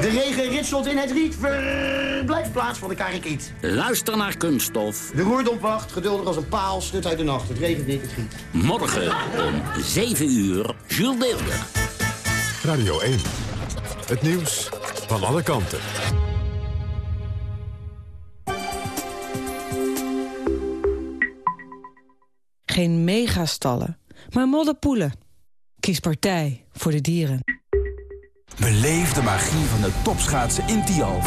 De regen ritselt in het riet. Verblijfplaats van de karikiet. Luister naar Kunststof. De roerdom wacht, geduldig als een paal, stut uit de nacht. Het regent niet, het giet. Morgen om 7 uur. Jules Deelder. Radio 1. Het nieuws van alle kanten. Geen megastallen, maar modderpoelen. Kies partij voor de dieren. Beleef de magie van de topschaatsen in Tialf.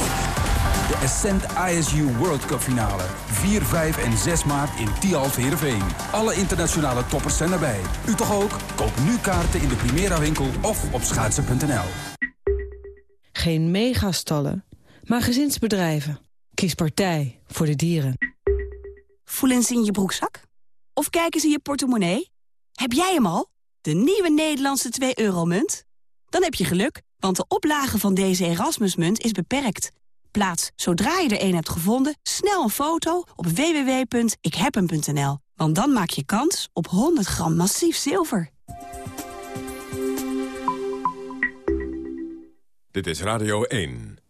De Ascent ISU World Cup finale. 4, 5 en 6 maart in Tialf Heerenveen. Alle internationale toppers zijn erbij. U toch ook? Koop nu kaarten in de Primera winkel of op schaatsen.nl. Geen megastallen, maar gezinsbedrijven. Kies partij voor de dieren. Voelen ze in je broekzak? Of kijken ze in je portemonnee? Heb jij hem al? De nieuwe Nederlandse 2-euro-munt? Dan heb je geluk, want de oplage van deze Erasmusmunt is beperkt. Plaats, zodra je er een hebt gevonden, snel een foto op www.ikhebhem.nl. Want dan maak je kans op 100 gram massief zilver. Dit is Radio 1.